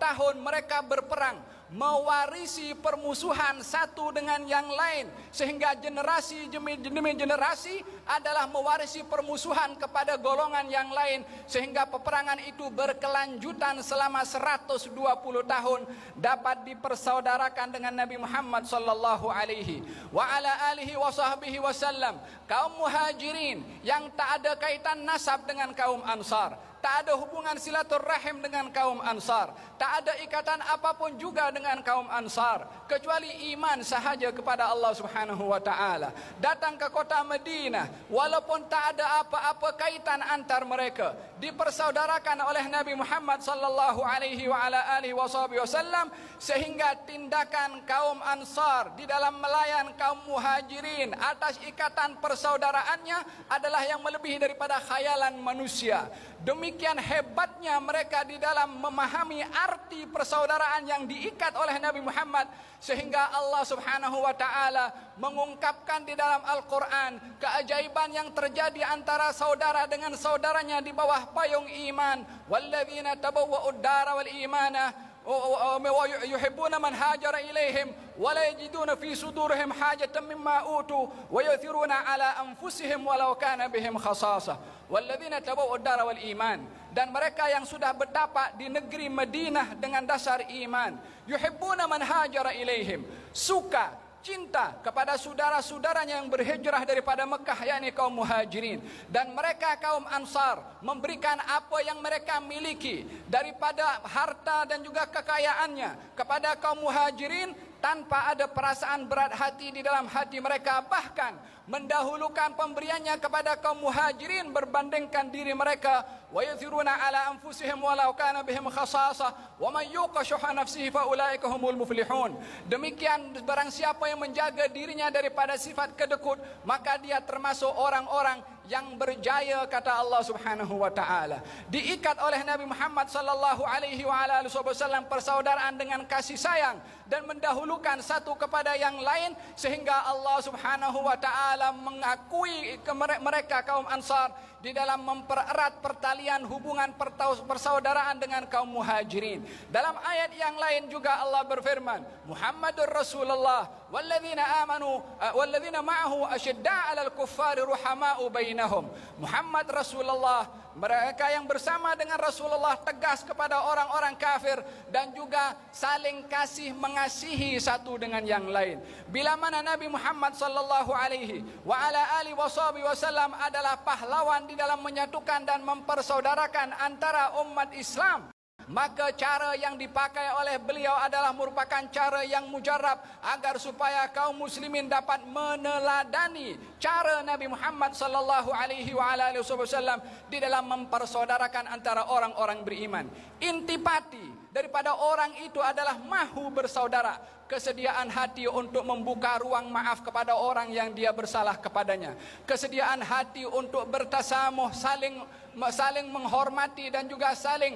Speaker 4: tahun mereka berperang mewarisi permusuhan satu dengan yang lain sehingga generasi demi demi generasi adalah mewarisi permusuhan kepada golongan yang lain sehingga peperangan itu berkelanjutan selama 120 tahun dapat dipersaudarakan dengan Nabi Muhammad sallallahu alaihi wa ala alihi wa sahbihi wasallam kaum muhajirin yang tak ada kaitan nasab dengan kaum ansar tak ada hubungan silaturahim dengan kaum Ansar, tak ada ikatan apapun juga dengan kaum Ansar kecuali iman sahaja kepada Allah Subhanahu wa taala. Datang ke kota Madinah walaupun tak ada apa-apa kaitan antar mereka, dipersaudarakan oleh Nabi Muhammad sallallahu alaihi wa ala alihi wasallam sehingga tindakan kaum Ansar di dalam melayan kaum Muhajirin atas ikatan persaudaraannya adalah yang melebihi daripada khayalan manusia. Demikian hebatnya mereka di dalam memahami arti persaudaraan yang diikat oleh Nabi Muhammad sehingga Allah Subhanahu wa taala mengungkapkan di dalam Al-Qur'an keajaiban yang terjadi antara saudara dengan saudaranya di bawah payung iman. Walladzina tabawwa'ud dara wal imana ويحبون من هاجر إليهم ولا يجدون في صدورهم حاجة مما أوتوا ويؤثرون على أنفسهم ولو كان بهم خصاصة والذين تبوا الدار والإيمان dan mereka yang sudah bertapak di negeri Madinah dengan dasar iman yuhibbuna man hajara ilaihim suka cinta kepada saudara-saudaranya yang berhijrah daripada Mekah yakni kaum Muhajirin. Dan mereka kaum Ansar memberikan apa yang mereka miliki daripada harta dan juga kekayaannya kepada kaum Muhajirin tanpa ada perasaan berat hati di dalam hati mereka bahkan mendahulukan pemberiannya kepada kaum muhajirin berbandingkan diri mereka. Wa yuthiruna ala anfusihim walau kana bihim khasasa wa man yuqa nafsihi fa ulaika humul muflihun. Demikian barang siapa yang menjaga dirinya daripada sifat kedekut maka dia termasuk orang-orang yang berjaya kata Allah Subhanahu wa taala. Diikat oleh Nabi Muhammad sallallahu alaihi wa alihi wasallam persaudaraan dengan kasih sayang dan mendahulukan satu kepada yang lain sehingga Allah Subhanahu wa taala mengakui mereka kaum Ansar di dalam mempererat pertalian hubungan persaudaraan dengan kaum muhajirin. Dalam ayat yang lain juga Allah berfirman, Muhammadur Rasulullah walladzina amanu eh, walladzina ma'ahu ashidda'a 'alal kuffari ruhama'u bainahum. Muhammad Rasulullah mereka yang bersama dengan Rasulullah tegas kepada orang-orang kafir dan juga saling kasih mengasihi satu dengan yang lain. Bila mana Nabi Muhammad sallallahu alaihi wa ala alihi wasallam adalah pahlawan di dalam menyatukan dan mempersaudarakan antara umat Islam maka cara yang dipakai oleh beliau adalah merupakan cara yang mujarab agar supaya kaum muslimin dapat meneladani cara Nabi Muhammad sallallahu alaihi wasallam di dalam mempersaudarakan antara orang-orang beriman. Intipati daripada orang itu adalah mahu bersaudara. Kesediaan hati untuk membuka ruang maaf kepada orang yang dia bersalah kepadanya. Kesediaan hati untuk bertasamuh saling saling menghormati dan juga saling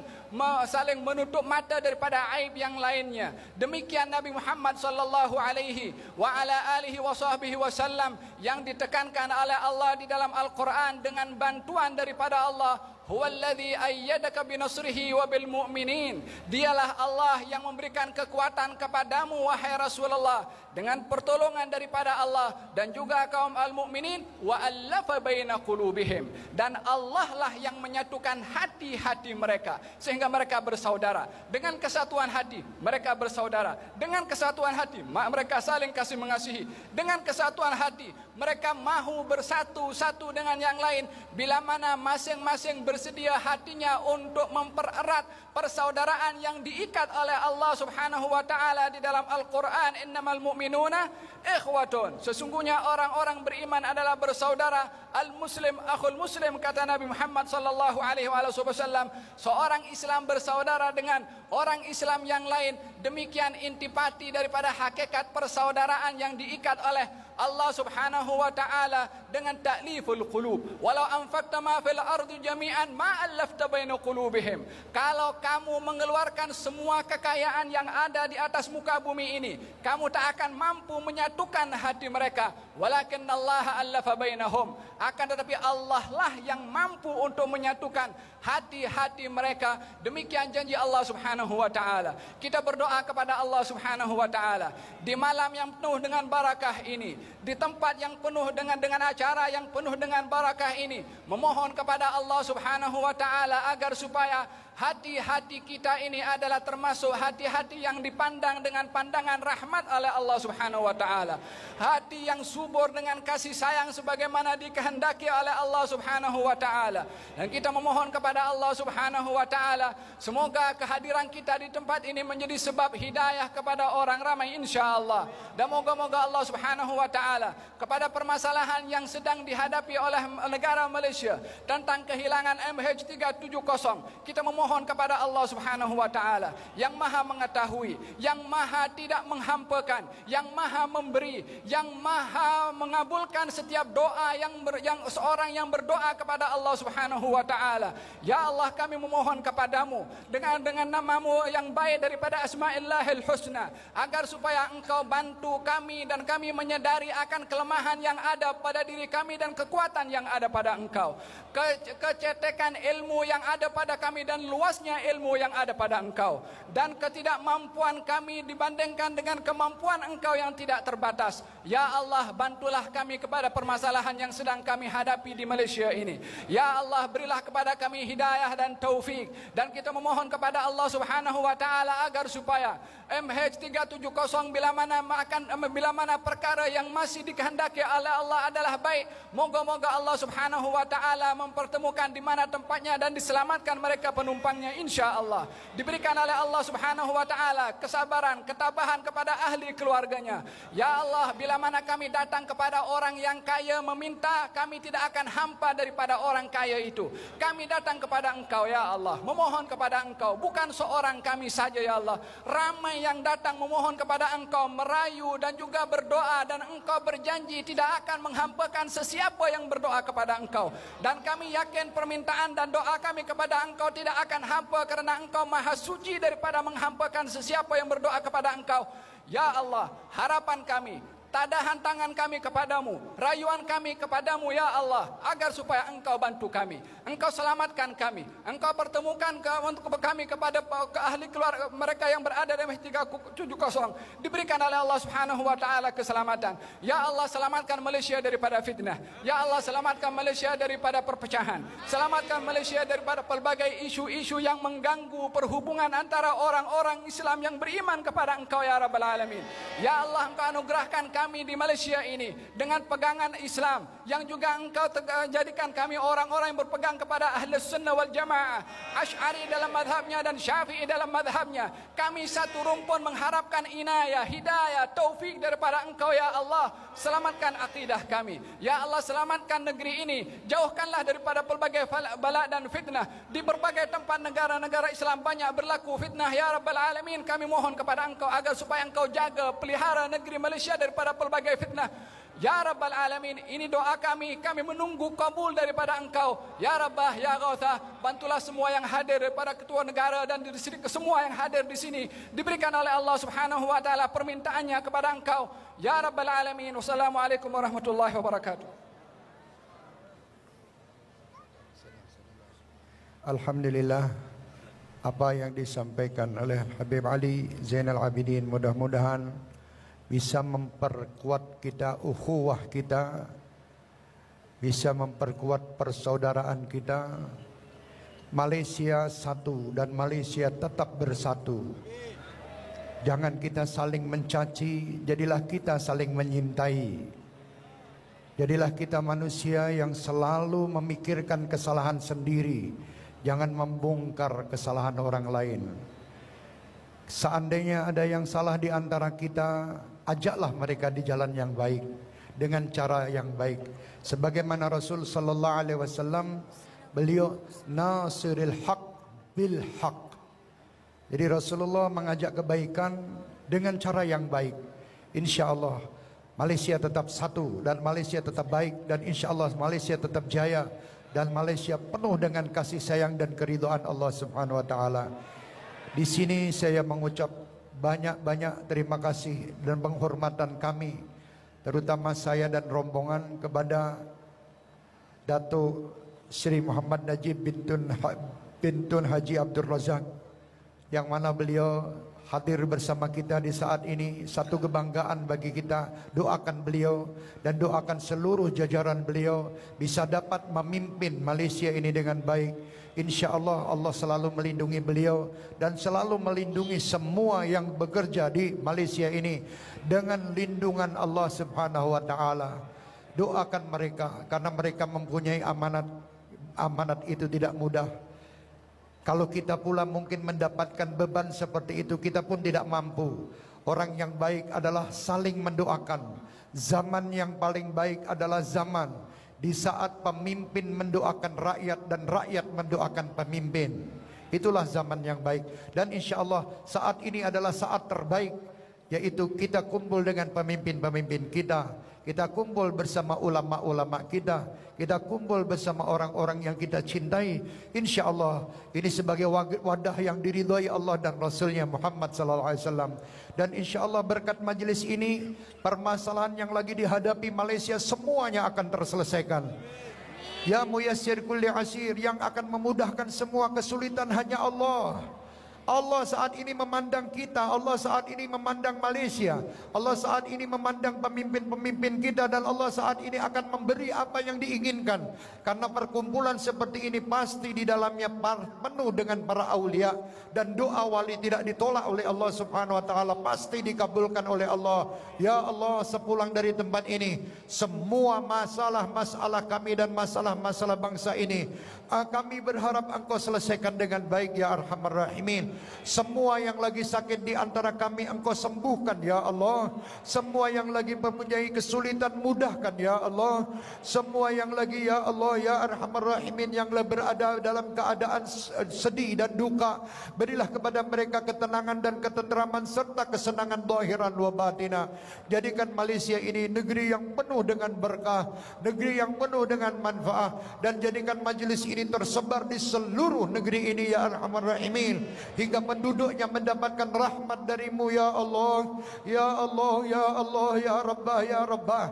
Speaker 4: saling menutup mata daripada aib yang lainnya. Demikian Nabi Muhammad sallallahu alaihi wa ala alihi wasahbihi wasallam yang ditekankan oleh Allah di dalam Al-Quran dengan bantuan daripada Allah Huwallazi ayyadaka binasrihi wa bil mu'minin. Dialah Allah yang memberikan kekuatan kepadamu wahai Rasulullah dengan pertolongan daripada Allah dan juga kaum al-mu'minin wa allafa baina qulubihim. Dan Allah lah yang menyatukan hati-hati mereka sehingga mereka bersaudara. Dengan kesatuan hati mereka bersaudara. Dengan kesatuan hati mereka saling kasih mengasihi. Dengan kesatuan hati mereka mahu bersatu satu dengan yang lain bila mana masing-masing bersedia hatinya untuk mempererat persaudaraan yang diikat oleh Allah Subhanahu wa taala di dalam Al-Qur'an. Innamal mu'minuna ikhwatun. Sesungguhnya orang-orang beriman adalah bersaudara al-muslim akhul muslim kata Nabi Muhammad sallallahu alaihi wasallam. Seorang Islam bersaudara dengan orang Islam yang lain demikian intipati daripada hakikat persaudaraan yang diikat oleh Allah Subhanahu wa taala dengan ta'liful qulub. Walau anfaqta ma fil ardi jami'an ma allafta baina qulubihim. Kalau kamu mengeluarkan semua kekayaan yang ada di atas muka bumi ini, kamu tak akan mampu menyatukan hati mereka. Walakin Allah allafa bainahum. Akan tetapi Allah lah yang mampu untuk menyatukan hati-hati mereka. Demikian janji Allah Subhanahu wa taala. Kita berdoa kepada Allah Subhanahu wa taala di malam yang penuh dengan barakah ini, di tempat yang penuh dengan dengan acara yang penuh dengan barakah ini, memohon kepada Allah Subhanahu wa taala agar supaya hati-hati kita ini adalah termasuk hati-hati yang dipandang dengan pandangan rahmat oleh Allah Subhanahu wa taala. Hati yang subur dengan kasih sayang sebagaimana dikehendaki oleh Allah Subhanahu wa taala. Dan kita memohon kepada Allah Subhanahu wa taala semoga kehadiran kita di tempat ini menjadi sebab hidayah kepada orang ramai insyaallah. Dan moga-moga Allah Subhanahu wa taala kepada permasalahan yang sedang dihadapi oleh negara Malaysia tentang kehilangan MH370 kita memohon memohon kepada Allah Subhanahu wa taala yang Maha mengetahui, yang Maha tidak menghampakan, yang Maha memberi, yang Maha mengabulkan setiap doa yang ber, yang seorang yang berdoa kepada Allah Subhanahu wa taala. Ya Allah kami memohon kepadamu dengan dengan namamu yang baik daripada Asmaillahil Husna agar supaya engkau bantu kami dan kami menyadari akan kelemahan yang ada pada diri kami dan kekuatan yang ada pada engkau. Ke, kecetekan ilmu yang ada pada kami dan luasnya ilmu yang ada pada engkau. Dan ketidakmampuan kami dibandingkan dengan kemampuan engkau yang tidak terbatas. Ya Allah bantulah kami kepada permasalahan yang sedang kami hadapi di Malaysia ini. Ya Allah berilah kepada kami hidayah dan taufik. Dan kita memohon kepada Allah Subhanahu wa taala agar supaya MH370 bila mana akan bila mana perkara yang masih dikehendaki oleh Allah adalah baik moga-moga Allah Subhanahu wa taala mempertemukan di mana tempatnya dan diselamatkan mereka penumpang penumpangnya insya-Allah diberikan oleh Allah Subhanahu wa taala kesabaran, ketabahan kepada ahli keluarganya. Ya Allah, bila mana kami datang kepada orang yang kaya meminta, kami tidak akan hampa daripada orang kaya itu. Kami datang kepada Engkau ya Allah, memohon kepada Engkau, bukan seorang kami saja ya Allah. Ramai yang datang memohon kepada Engkau, merayu dan juga berdoa dan Engkau berjanji tidak akan menghampakan sesiapa yang berdoa kepada Engkau. Dan kami yakin permintaan dan doa kami kepada Engkau tidak akan akan hampa kerana engkau maha suci daripada menghampakan sesiapa yang berdoa kepada engkau. Ya Allah, harapan kami, tadahan tangan kami kepadamu, rayuan kami kepadamu ya Allah, agar supaya engkau bantu kami, engkau selamatkan kami, engkau pertemukan ke, untuk kami kepada ke ahli keluarga mereka yang berada di MH370 diberikan oleh Allah Subhanahu wa taala keselamatan. Ya Allah selamatkan Malaysia daripada fitnah. Ya Allah selamatkan Malaysia daripada perpecahan. Selamatkan Malaysia daripada pelbagai isu-isu yang mengganggu perhubungan antara orang-orang Islam yang beriman kepada Engkau ya Rabbal alamin. Ya Allah engkau anugerahkan kami kami di Malaysia ini dengan pegangan Islam yang juga engkau jadikan kami orang-orang yang berpegang kepada ahli sunnah wal jamaah Ash'ari dalam madhabnya dan Syafi'i dalam madhabnya. Kami satu rumpun mengharapkan inayah, hidayah, taufik daripada engkau ya Allah. Selamatkan akidah kami. Ya Allah selamatkan negeri ini. Jauhkanlah daripada pelbagai balak dan fitnah. Di berbagai tempat negara-negara Islam banyak berlaku fitnah ya Rabbal Alamin. Kami mohon kepada engkau agar supaya engkau jaga pelihara negeri Malaysia daripada pelbagai fitnah. Ya Rabbal Alamin, ini doa kami. Kami menunggu kabul daripada engkau. Ya Rabbah, Ya Gauthah, bantulah semua yang hadir daripada ketua negara dan di sini, semua yang hadir di sini. Diberikan oleh Allah Subhanahu Wa Taala permintaannya kepada engkau. Ya Rabbal Alamin, Wassalamualaikum warahmatullahi wabarakatuh.
Speaker 2: Alhamdulillah apa yang disampaikan oleh Habib Ali Zainal Abidin mudah-mudahan bisa memperkuat kita ukhuwah kita. Bisa memperkuat persaudaraan kita. Malaysia satu dan Malaysia tetap bersatu. Jangan kita saling mencaci jadilah kita saling menyintai. Jadilah kita manusia yang selalu memikirkan kesalahan sendiri. Jangan membongkar kesalahan orang lain. Seandainya ada yang salah di antara kita, ajaklah mereka di jalan yang baik dengan cara yang baik. Sebagaimana Rasul sallallahu alaihi wasallam beliau nasiril haq bil haq. Jadi Rasulullah mengajak kebaikan dengan cara yang baik. Insyaallah Malaysia tetap satu dan Malaysia tetap baik dan insya Allah Malaysia tetap jaya dan Malaysia penuh dengan kasih sayang dan keridhaan Allah Subhanahu Wa Taala. Di sini saya mengucap banyak-banyak terima kasih dan penghormatan kami terutama saya dan rombongan kepada Datuk Sri Muhammad Najib bintun ha-, bintun Haji Abdul Razak yang mana beliau hadir bersama kita di saat ini. Satu kebanggaan bagi kita doakan beliau dan doakan seluruh jajaran beliau bisa dapat memimpin Malaysia ini dengan baik insyaallah Allah selalu melindungi beliau dan selalu melindungi semua yang bekerja di Malaysia ini dengan lindungan Allah Subhanahu wa taala doakan mereka karena mereka mempunyai amanat amanat itu tidak mudah kalau kita pula mungkin mendapatkan beban seperti itu, kita pun tidak mampu. Orang yang baik adalah saling mendoakan. Zaman yang paling baik adalah zaman di saat pemimpin mendoakan rakyat dan rakyat mendoakan pemimpin. Itulah zaman yang baik. Dan insya Allah saat ini adalah saat terbaik. Yaitu kita kumpul dengan pemimpin-pemimpin kita. Kita kumpul bersama ulama-ulama kita. Kita kumpul bersama orang-orang yang kita cintai. Insya Allah ini sebagai wadah yang diridhai Allah dan Rasulnya Muhammad sallallahu alaihi wasallam. Dan insya Allah berkat majlis ini permasalahan yang lagi dihadapi Malaysia semuanya akan terselesaikan. Ya muyassir kulli asir yang akan memudahkan semua kesulitan hanya Allah. Allah saat ini memandang kita, Allah saat ini memandang Malaysia, Allah saat ini memandang pemimpin-pemimpin kita dan Allah saat ini akan memberi apa yang diinginkan. Karena perkumpulan seperti ini pasti di dalamnya penuh dengan para aulia dan doa wali tidak ditolak oleh Allah Subhanahu wa taala, pasti dikabulkan oleh Allah. Ya Allah, sepulang dari tempat ini, semua masalah-masalah kami dan masalah-masalah bangsa ini kami berharap Engkau selesaikan dengan baik ya Arhamar Rahimin. Semua yang lagi sakit di antara kami engkau sembuhkan ya Allah. Semua yang lagi mempunyai kesulitan mudahkan ya Allah. Semua yang lagi ya Allah ya Arhamar Rahimin yang berada dalam keadaan sedih dan duka. Berilah kepada mereka ketenangan dan ketenteraman serta kesenangan zahiran wa batina. Jadikan Malaysia ini negeri yang penuh dengan berkah, negeri yang penuh dengan manfaat dan jadikan majlis ini tersebar di seluruh negeri ini ya Arhamar Rahimin. Hingga penduduknya mendapatkan rahmat darimu ya Allah. Ya Allah ya Allah ya Rabbah ya Rabbah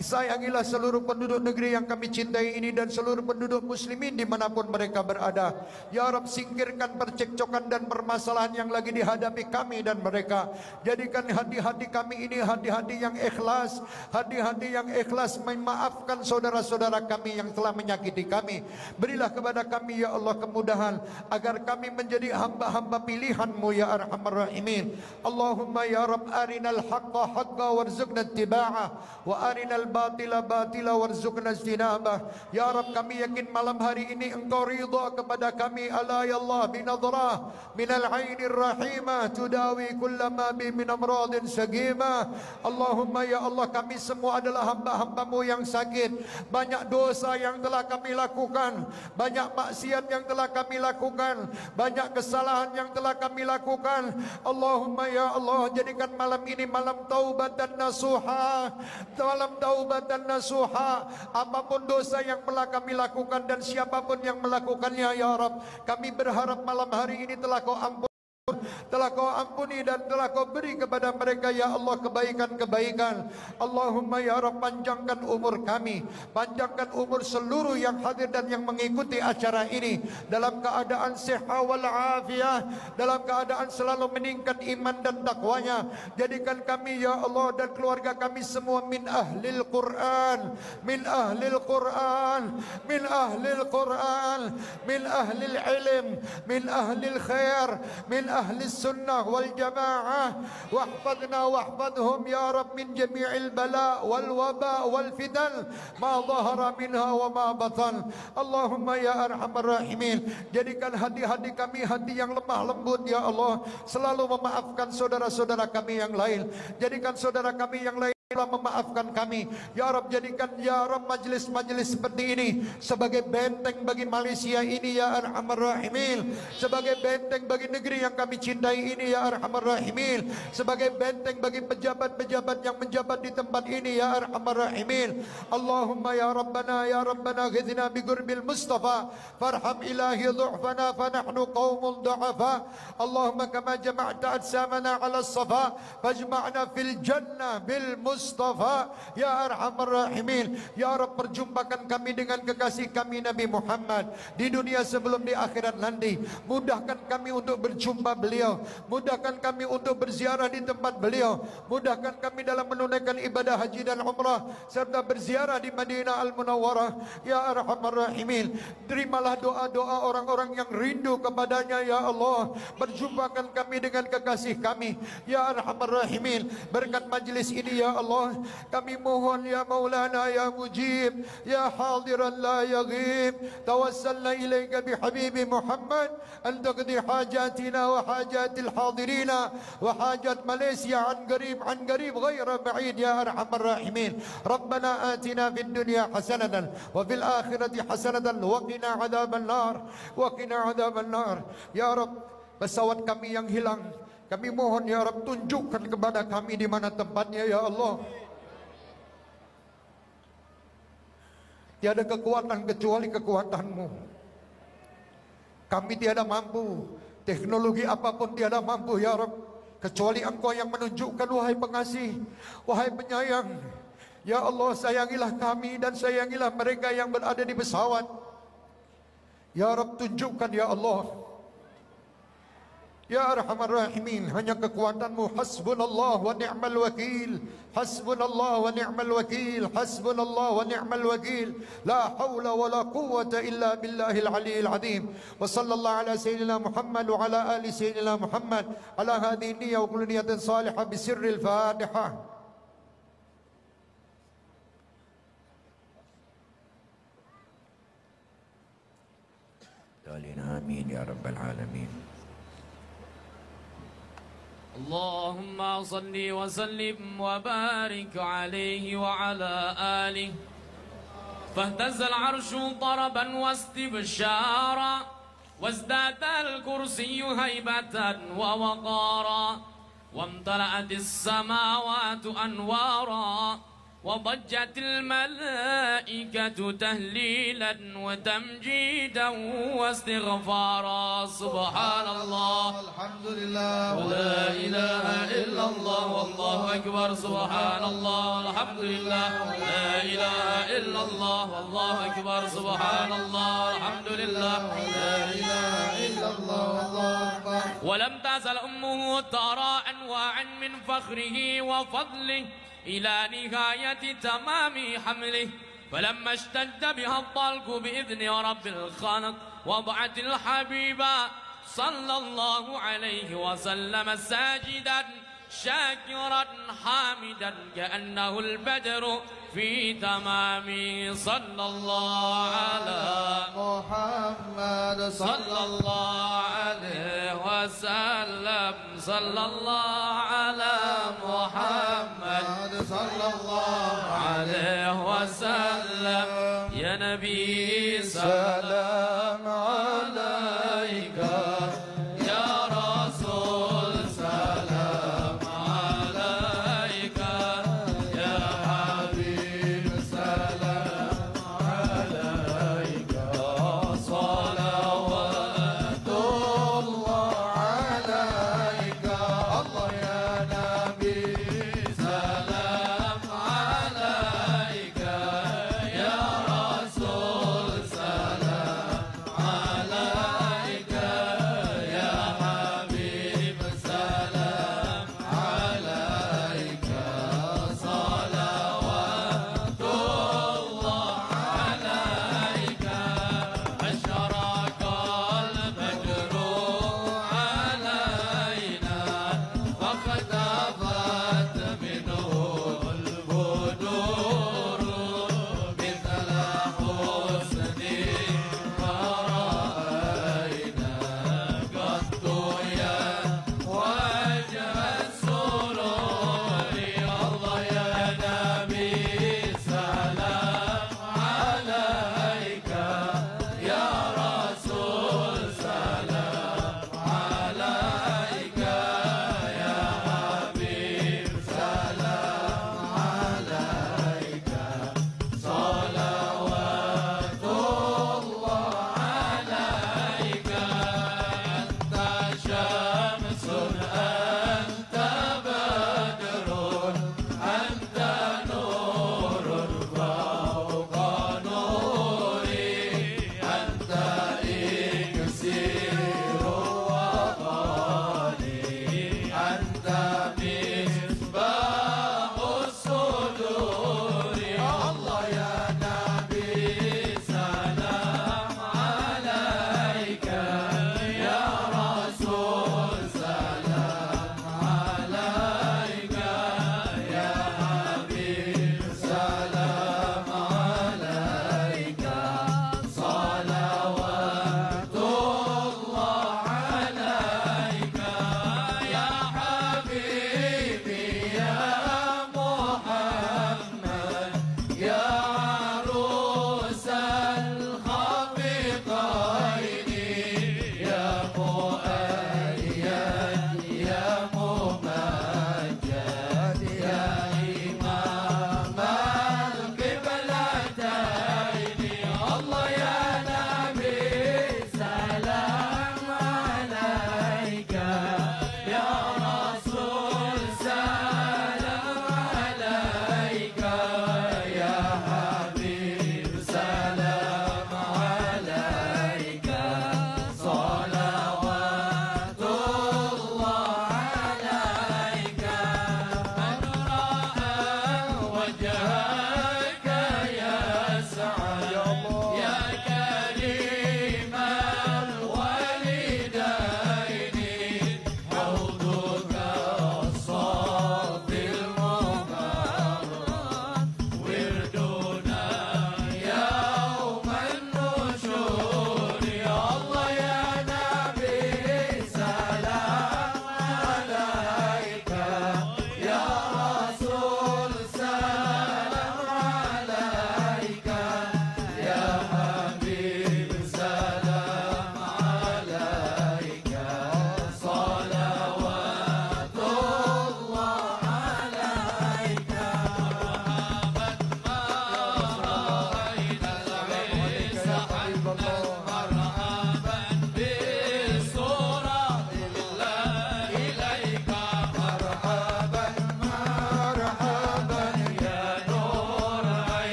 Speaker 2: Sayangilah seluruh penduduk negeri yang kami cintai ini dan seluruh penduduk muslimin dimanapun mereka berada. Ya Rab singkirkan percekcokan dan permasalahan yang lagi dihadapi kami dan mereka. Jadikan hati-hati kami ini hati-hati yang ikhlas. Hati-hati yang ikhlas memaafkan saudara-saudara kami yang telah menyakiti kami. Berilah kepada kami ya Allah kemudahan agar kami menjadi hamba-hamba pilihanmu ya Arhamar Rahimin. Allahumma ya Rab arinal haqqa haqqa warzuqna tiba'ah wa arinal batila batila warzuqna istinabah ya rab kami yakin malam hari ini engkau ridha kepada kami. Ala ya allah binadrah minal ainir rahimah tudawi kullama bi min amradin sagima. Allahumma ya allah kami semua adalah hamba-hambamu yang sakit. Banyak dosa yang telah kami lakukan. Banyak maksiat yang telah kami lakukan. Banyak kesalahan yang telah kami lakukan. Allahumma ya allah jadikan malam ini malam taubat dan nasuha. Malam taubat taubatan nasuha. Apapun dosa yang telah kami lakukan dan siapapun yang melakukannya ya Rab kami berharap malam hari ini telah kau ampun telah kau ampuni dan telah kau beri kepada mereka ya Allah kebaikan-kebaikan. Allahumma ya Rabb panjangkan umur kami. Panjangkan umur seluruh yang hadir dan yang mengikuti acara ini. Dalam keadaan sehat wal afiah dalam keadaan selalu meningkat iman dan takwanya. Jadikan kami ya Allah dan keluarga kami semua min ahlil Quran. Min ahlil Quran. Min ahlil Quran. Min ahlil ilm. Min ahlil khair. Min أهل السنة والجماعة واحفظنا واحفظهم يا رب من جميع البلاء والوباء والفتن ما ظهر منها وما بطن اللهم يا أرحم الراحمين jadikan hati-hati kami hati yang lemah lembut ya Allah selalu memaafkan saudara-saudara kami yang lain jadikan saudara kami yang lain telah memaafkan kami. Ya Rab jadikan Ya Rab majlis-majlis seperti ini sebagai benteng bagi Malaysia ini Ya Arhamar Rahimin. Sebagai benteng bagi negeri yang kami cintai ini Ya Arhamar Rahimin. Sebagai benteng bagi pejabat-pejabat yang menjabat di tempat ini Ya Arhamar Rahimin. Allahumma Ya Rabbana Ya Rabbana ghidna bi qurbil Mustafa farham ilahi du'fana fa nahnu qaumun du'afa. Allahumma kama jama'ta ajsamana ala safa fajma'na fil jannah bil Mustafa Ya Arhamar Rahimin Ya Rab perjumpakan kami dengan kekasih kami Nabi Muhammad Di dunia sebelum di akhirat nanti. Mudahkan kami untuk berjumpa beliau. Mudahkan kami untuk berziarah di tempat beliau. Mudahkan kami dalam menunaikan ibadah haji dan umrah Serta berziarah di Madinah Al-Munawwarah. Ya Arhamar Rahimin Terimalah doa-doa orang-orang yang rindu kepadanya Ya Allah. Berjumpakan kami dengan kekasih kami. Ya Arhamar Rahimin Berkat majlis ini Ya Allah Allah kami mohon ya Maulana ya Mujib ya hadiran la yaghib tawassalna ilaika bi habibi Muhammad an taqdi hajatina wa hajatil hadirina wa hajat Malaysia an qarib an qarib ghaira ba'id ya arhamar rahimin rabbana atina fid dunya hasanatan wa fil akhirati hasanatan wa qina adhaban nar wa qina adhaban nar ya rab pesawat kami yang hilang kami mohon ya Rabb tunjukkan kepada kami di mana tempatnya ya Allah. Tiada kekuatan kecuali kekuatanmu. Kami tiada mampu. Teknologi apapun tiada mampu ya Rabb. Kecuali engkau yang menunjukkan wahai pengasih. Wahai penyayang. Ya Allah sayangilah kami dan sayangilah mereka yang berada di pesawat. Ya Rabb tunjukkan ya Allah. يا أرحم الراحمين هنيا كقوتان مو حسبنا الله ونعم الوكيل حسبنا الله ونعم الوكيل حسبنا الله ونعم الوكيل. لا حول ولا قوة إلا بالله العلي العظيم. وصلى الله على سيدنا محمد وعلى آل سيدنا محمد على هذه النية وكل نية صالحة بسر الفاتحة. آمين يا رب العالمين.
Speaker 5: اللهم صل وسلم وبارك عليه وعلى آله. فاهتز العرش طربا واستبشارا وازداد الكرسي هيبة ووقارا وامتلأت السماوات أنوارا. وضجت الملائكة تهليلا وتمجيدا واستغفارا. سبحان الله.
Speaker 1: الحمد لله.
Speaker 5: ولا إله إلا الله. والله أكبر. سبحان الله. الحمد لله. لا إله إلا الله. والله أكبر. سبحان الله. الحمد لله. لا إله إلا الله. والله أكبر. ولم تزل أمه ترى أنواعا من فخره وفضله. إلى نهاية تمام حمله فلما اشتد بها الطلق بإذن رب الخلق وضعت الحبيب صلى الله عليه وسلم ساجدا. شاكرا حامدا كأنه البدر في تمام صلى الله على
Speaker 1: محمد
Speaker 5: صلى الله عليه وسلم. صلى الله على محمد.
Speaker 1: صلى الله
Speaker 5: عليه وسلم. يا نبي سلام.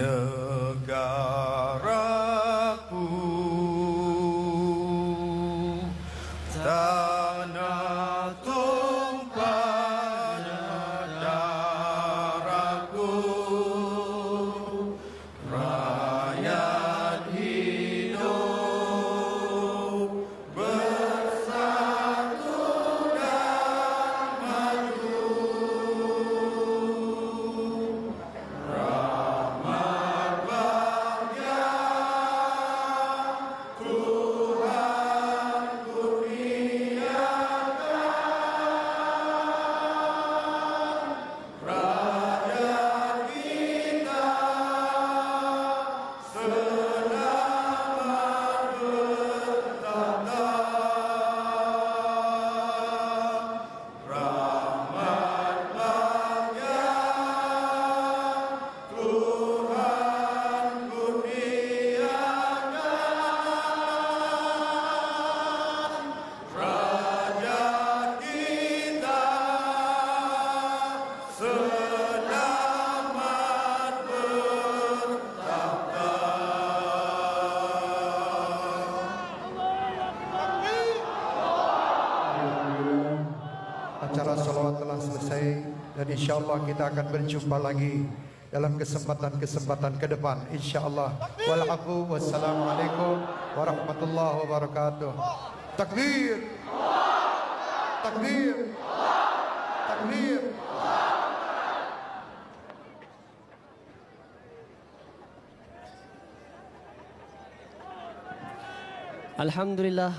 Speaker 1: No. Insyaallah kita akan berjumpa lagi dalam kesempatan-kesempatan ke depan insyaallah. Wal afu wassalamualaikum warahmatullahi wabarakatuh. Takbir. Takbir. Takbir.
Speaker 7: Alhamdulillah